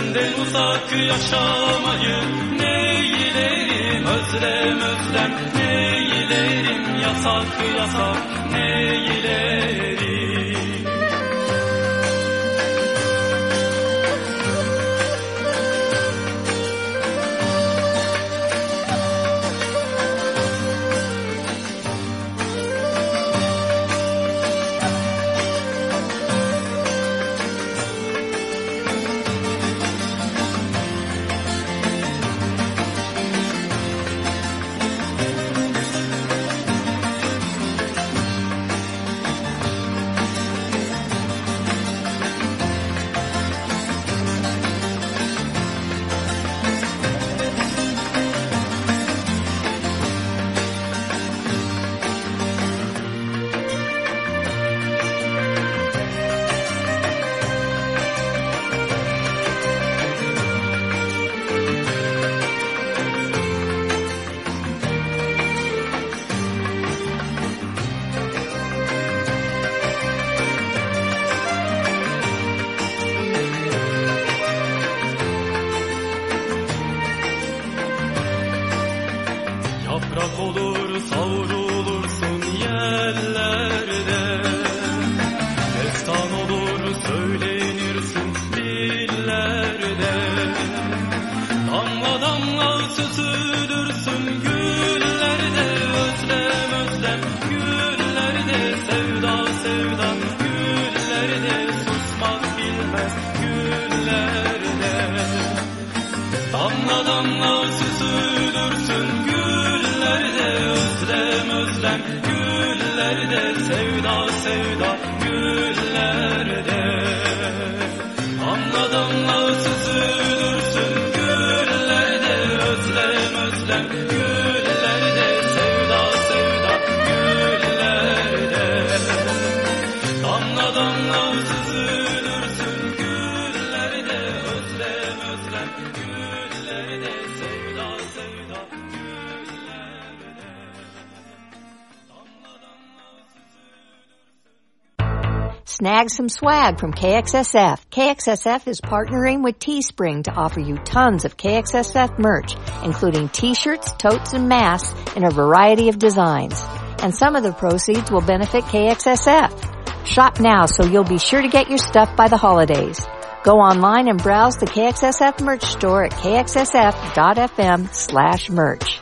Senden uzak yaşamayı neylerim? Özlem özlem neylerim? Yasak yasak neylerim Snag some swag from KXSF. KXSF is partnering with Teespring to offer you tons of KXSF merch, including t-shirts, totes, and masks in a variety of designs. And some of the proceeds will benefit KXSF. Shop now so you'll be sure to get your stuff by the holidays. Go online and browse the KXSF merch store at kxsf.fm slash merch.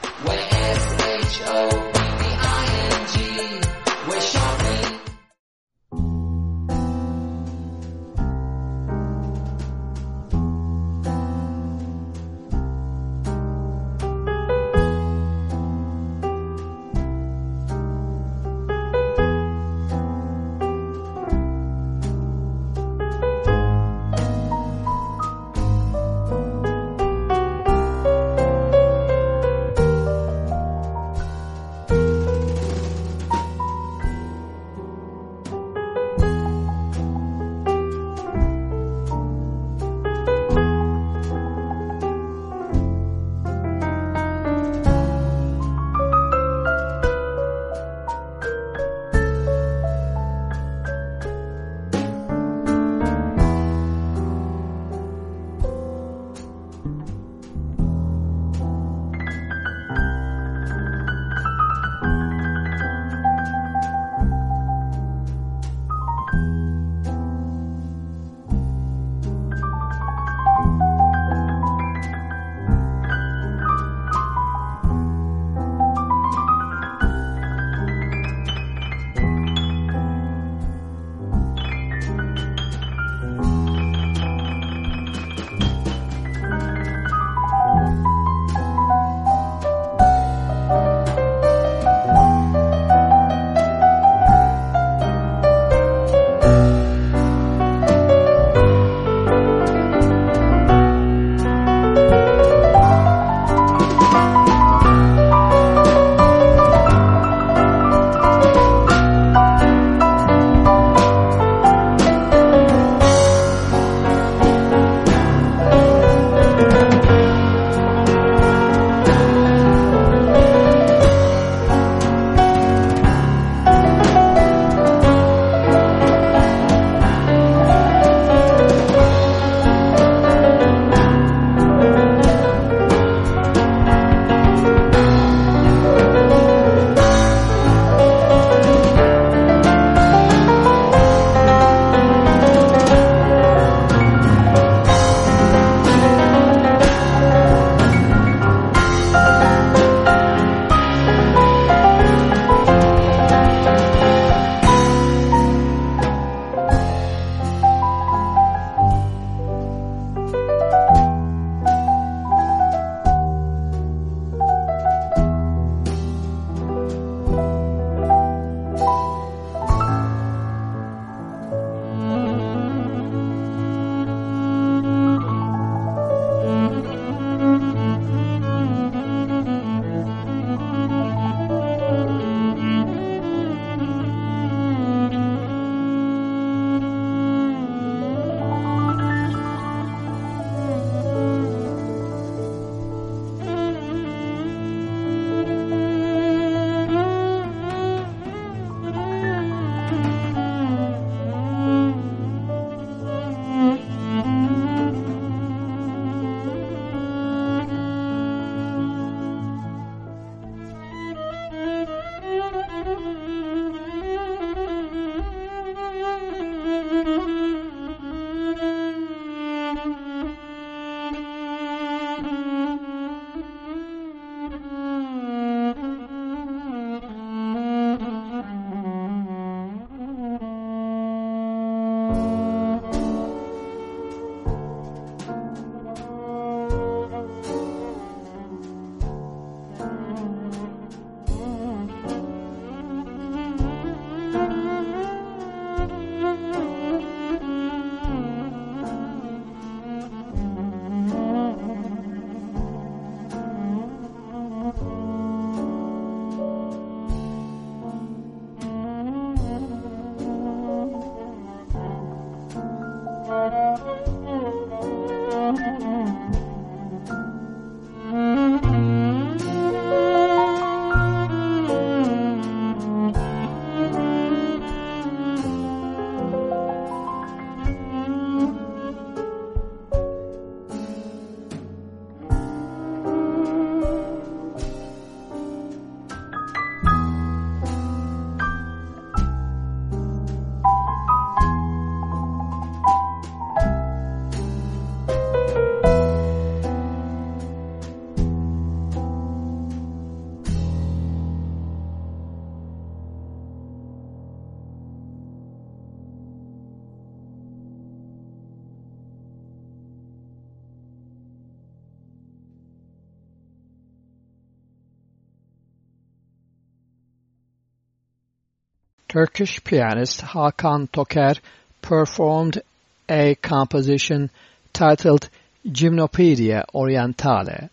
Turkish pianist Hakan Toker performed a composition titled Gymnopedie Orientale.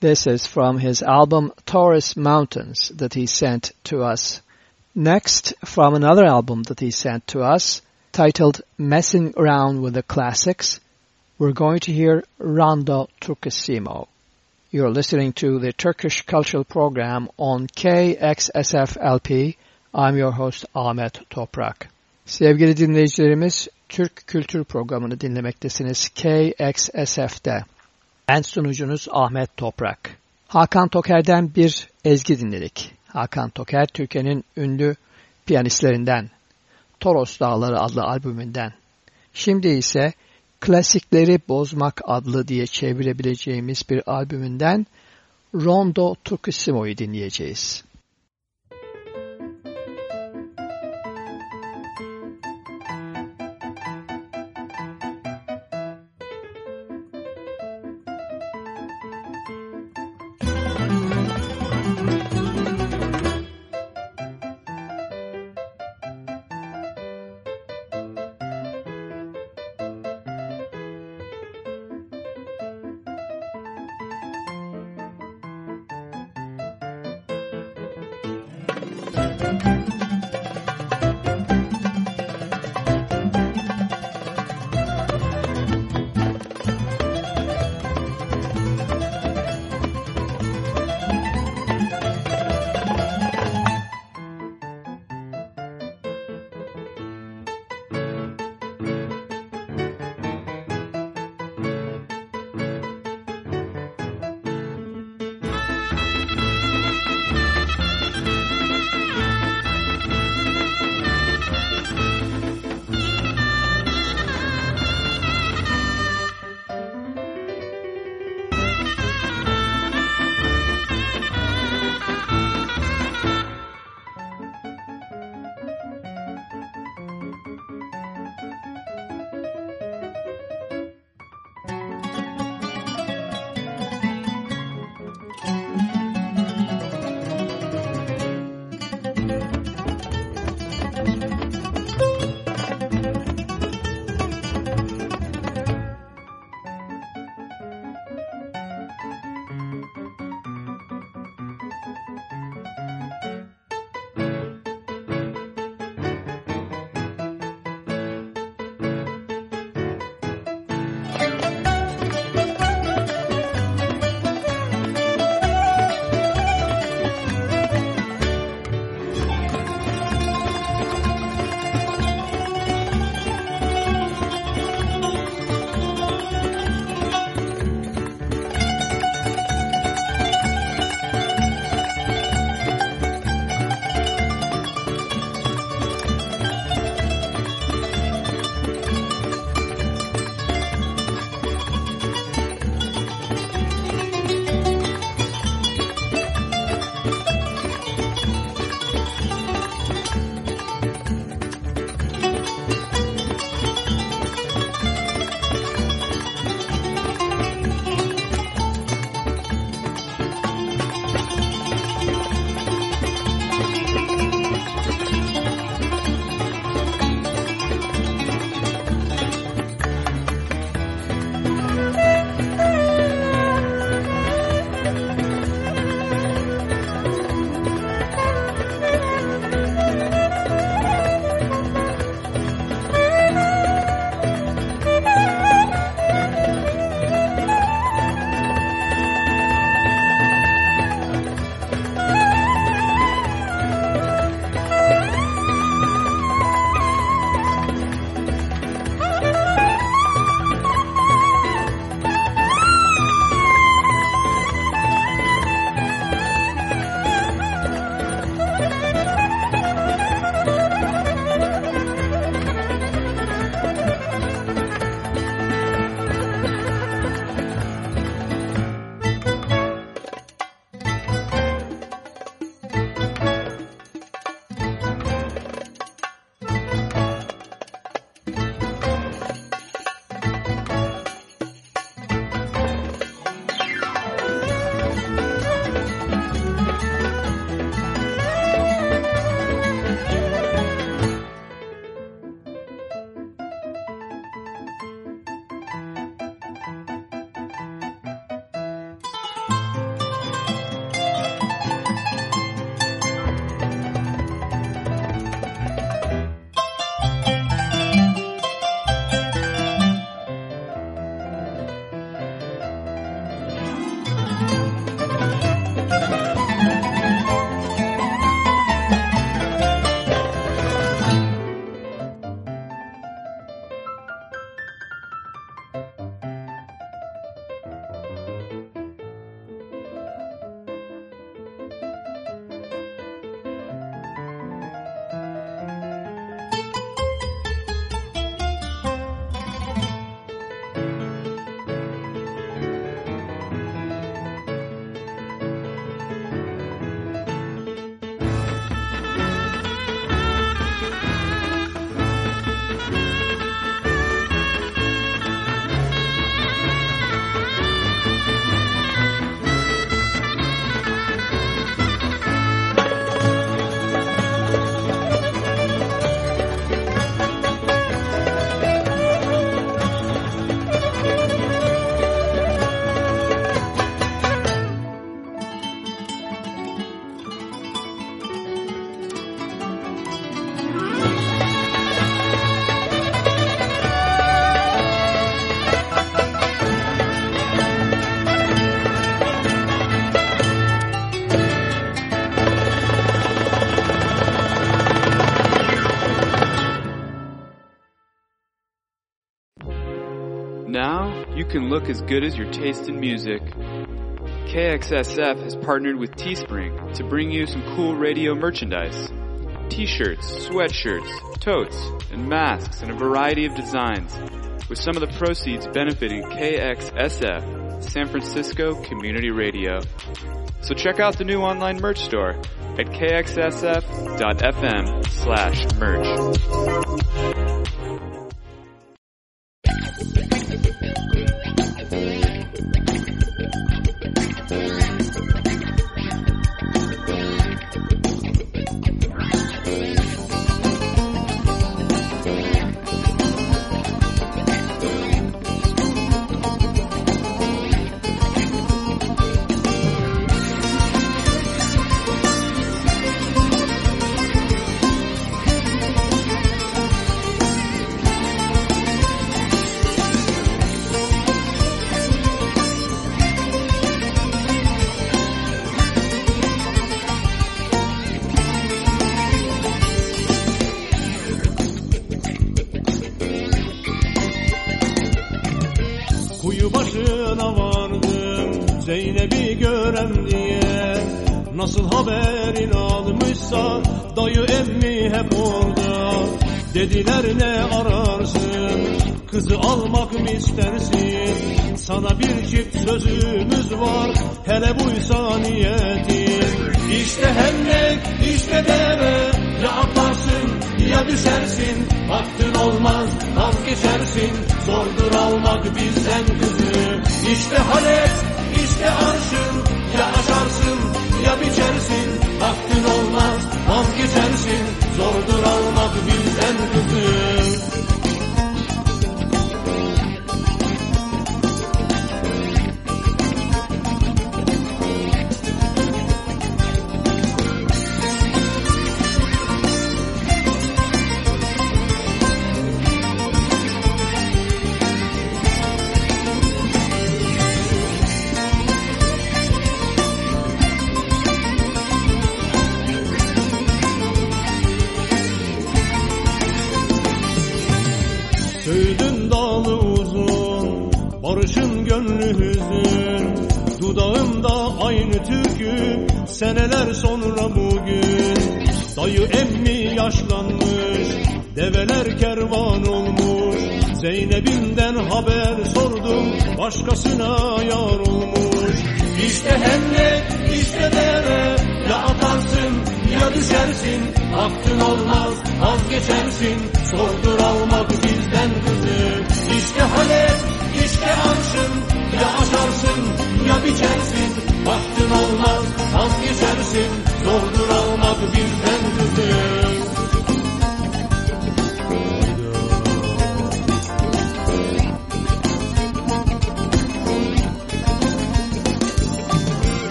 This is from his album Taurus Mountains that he sent to us. Next, from another album that he sent to us, titled Messing Around with the Classics, we're going to hear Rondo Turchissimo. You're listening to the Turkish Cultural Program on KXSFLP I'm your host Ahmet Toprak. Sevgili dinleyicilerimiz, Türk Kültür Programı'nı dinlemektesiniz KXSF'de. Ben sunucunuz Ahmet Toprak. Hakan Toker'den bir ezgi dinledik. Hakan Toker, Türkiye'nin ünlü piyanistlerinden. Toros Dağları adlı albümünden. Şimdi ise Klasikleri Bozmak adlı diye çevirebileceğimiz bir albümünden Rondo Turkissimo'yu dinleyeceğiz. Can look as good as your taste in music. KXSF has partnered with Teespring to bring you some cool radio merchandise. T-shirts, sweatshirts, totes, and masks in a variety of designs, with some of the proceeds benefiting KXSF, San Francisco Community Radio. So check out the new online merch store at kxsf.fm slash merch.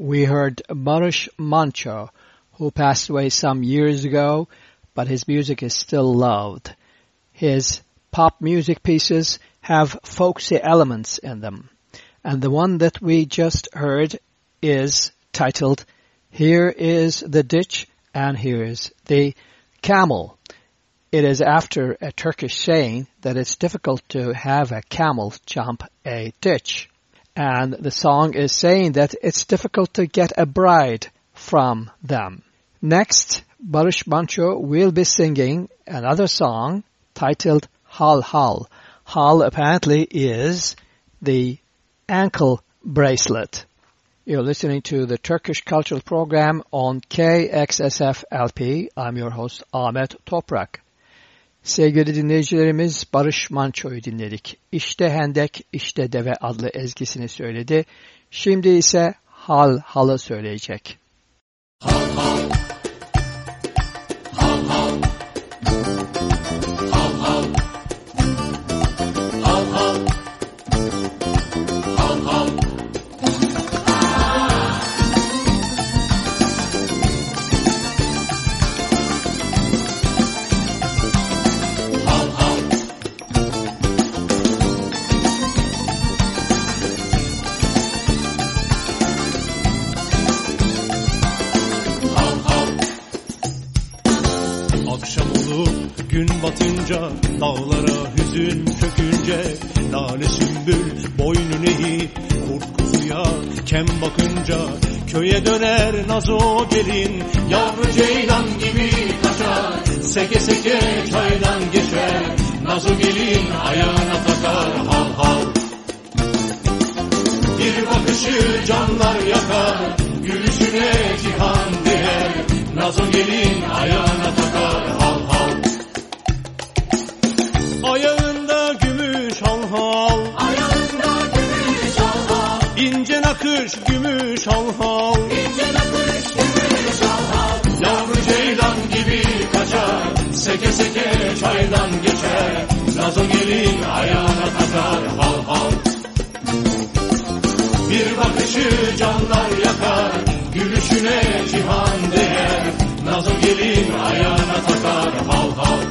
We heard Barış Manço, who passed away some years ago, but his music is still loved. His pop music pieces have folksy elements in them, and the one that we just heard is titled Here is the Ditch and Here's the Camel. It is after a Turkish saying that it's difficult to have a camel jump a ditch. And the song is saying that it's difficult to get a bride from them. Next, Barış Manço will be singing another song titled Hal Hal. Hal apparently is the ankle bracelet. You're listening to the Turkish Cultural Program on KXSF LP. I'm your host Ahmet Toprak. Sevgili dinleyicilerimiz Barış Manço'yu dinledik. İşte Hendek, işte Deve adlı ezgisini söyledi. Şimdi ise hal halı söyleyecek. Akşam batınca Dağlara hüzün çökünce Lale sümbül boynun eğip Kurt kuzuya kem bakınca Köye döner nazo gelin Yavru ceylan gibi kaçar Seke seke çaydan geçer Nazo gelin ayağına takar Hal hal. Bir bakışı canlar yakar Gülüşüne cihan değer Nazo gelin ayağına Nakış gümüş hal hal İnce nakış gümüş hal hal Yavru ceylan gibi kaçar Seke seke çaydan geçer. Nazo gelin ayağına takar hal hal bir bakışı canlar yakar Gülüşüne cihan değer. Nazo gelin ayağına takar hal Hal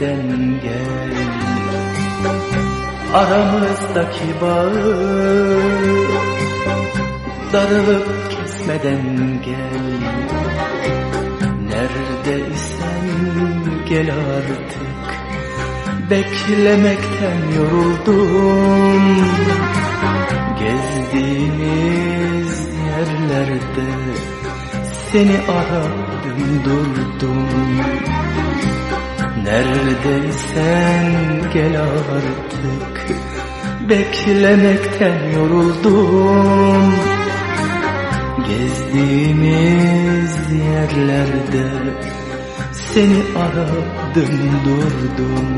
kesmeden gel? Aramızdaki bağı Darılıp kesmeden gel. Neredeysen gel artık. Beklemekten yoruldum. Gezdiğimiz yerlerde Seni aradım Neredeysen gel artık. Beklemekten yoruldum. Gezdiğimiz yerlerde Seni aradım durdum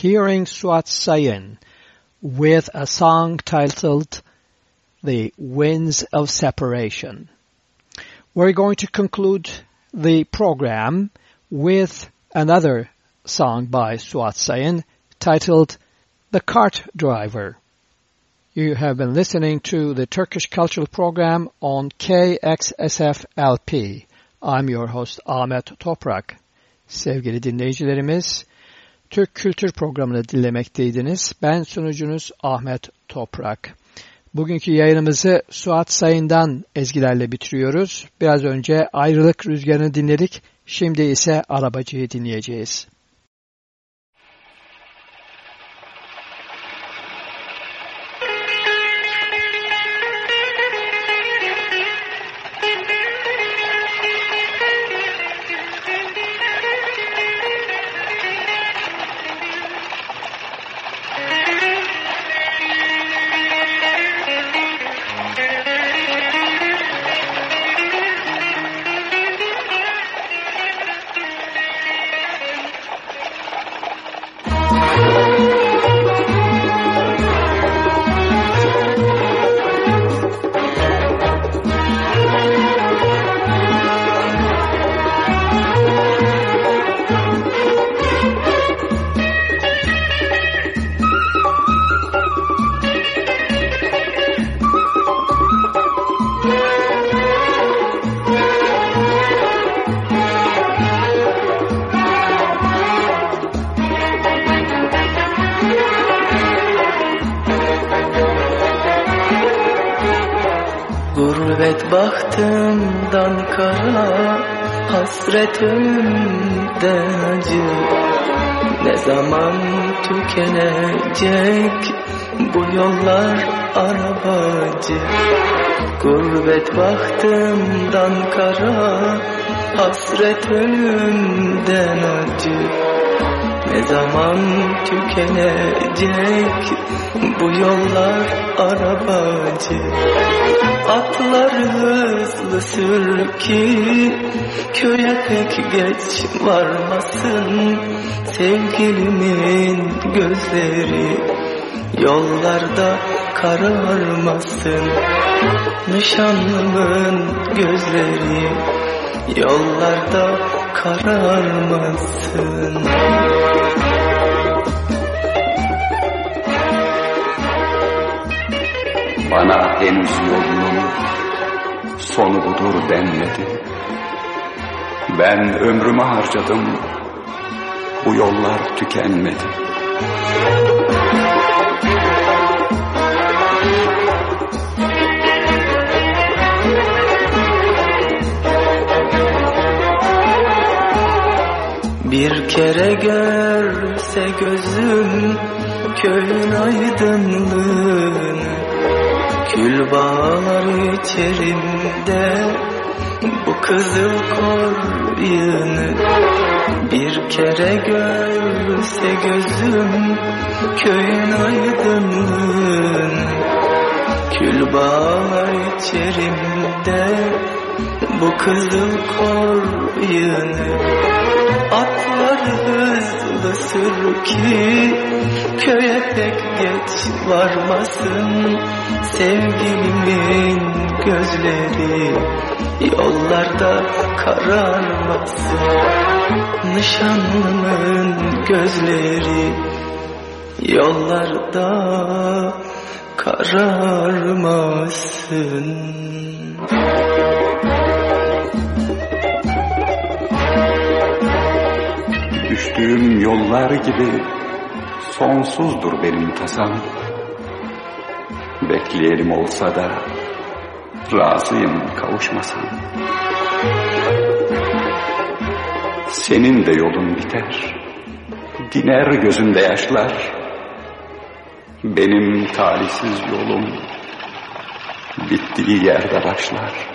hearing Suat Sayın with a song titled The Winds of Separation. We're going to conclude the program with another song by Suat Sayın titled The Cart Driver. You have been listening to the Turkish Cultural Program on KXSF-LP. I'm your host Ahmet Toprak. Sevgili dinleyicilerimiz, Türk Kültür Programı'nı dinlemekteydiniz. Ben sunucunuz Ahmet Toprak. Bugünkü yayınımızı Suat Sayın'dan ezgilerle bitiriyoruz. Biraz önce Ayrılık Rüzgarı'nı dinledik. Şimdi ise Arabacı'yı dinleyeceğiz. Bahtımdan kara Hasret önümden acı. Ne zaman tükenecek Bu yollar arabacı? Gurbet bahtımdan kara Hasret önümden acı Ne zaman tükenecek Bu yollar arabacı? Atlar hızlı sür ki Köye pek geç varmasın Sevgilimin gözleri. Yollarda kararmasın Nişanlımın gözleri. Yollarda kararmasın Bana henüz yolunun sonu budur denmedi. Ben ömrümü harcadım, bu yollar tükenmedi. Bir kere görse gözüm köyün aydınlığını Kül bağlar içerimde bu kızıl koyunu Bir kere görse gözüm köyün aydınlığını. Kül bağlar içerimde bu kızıl koyunu Atlar hızlı sür ki köye pek geç varmasın. Sevgilimin gözleri yollarda kararmasın. Nişanlımın gözleri yollarda kararmasın Düştüğüm yollar gibi sonsuzdur benim tasam. Bekleyelim olsa da razıyım kavuşmasam. Senin de yolun biter, diner gözünde yaşlar. Benim talihsiz yolum bittiği yerde başlar.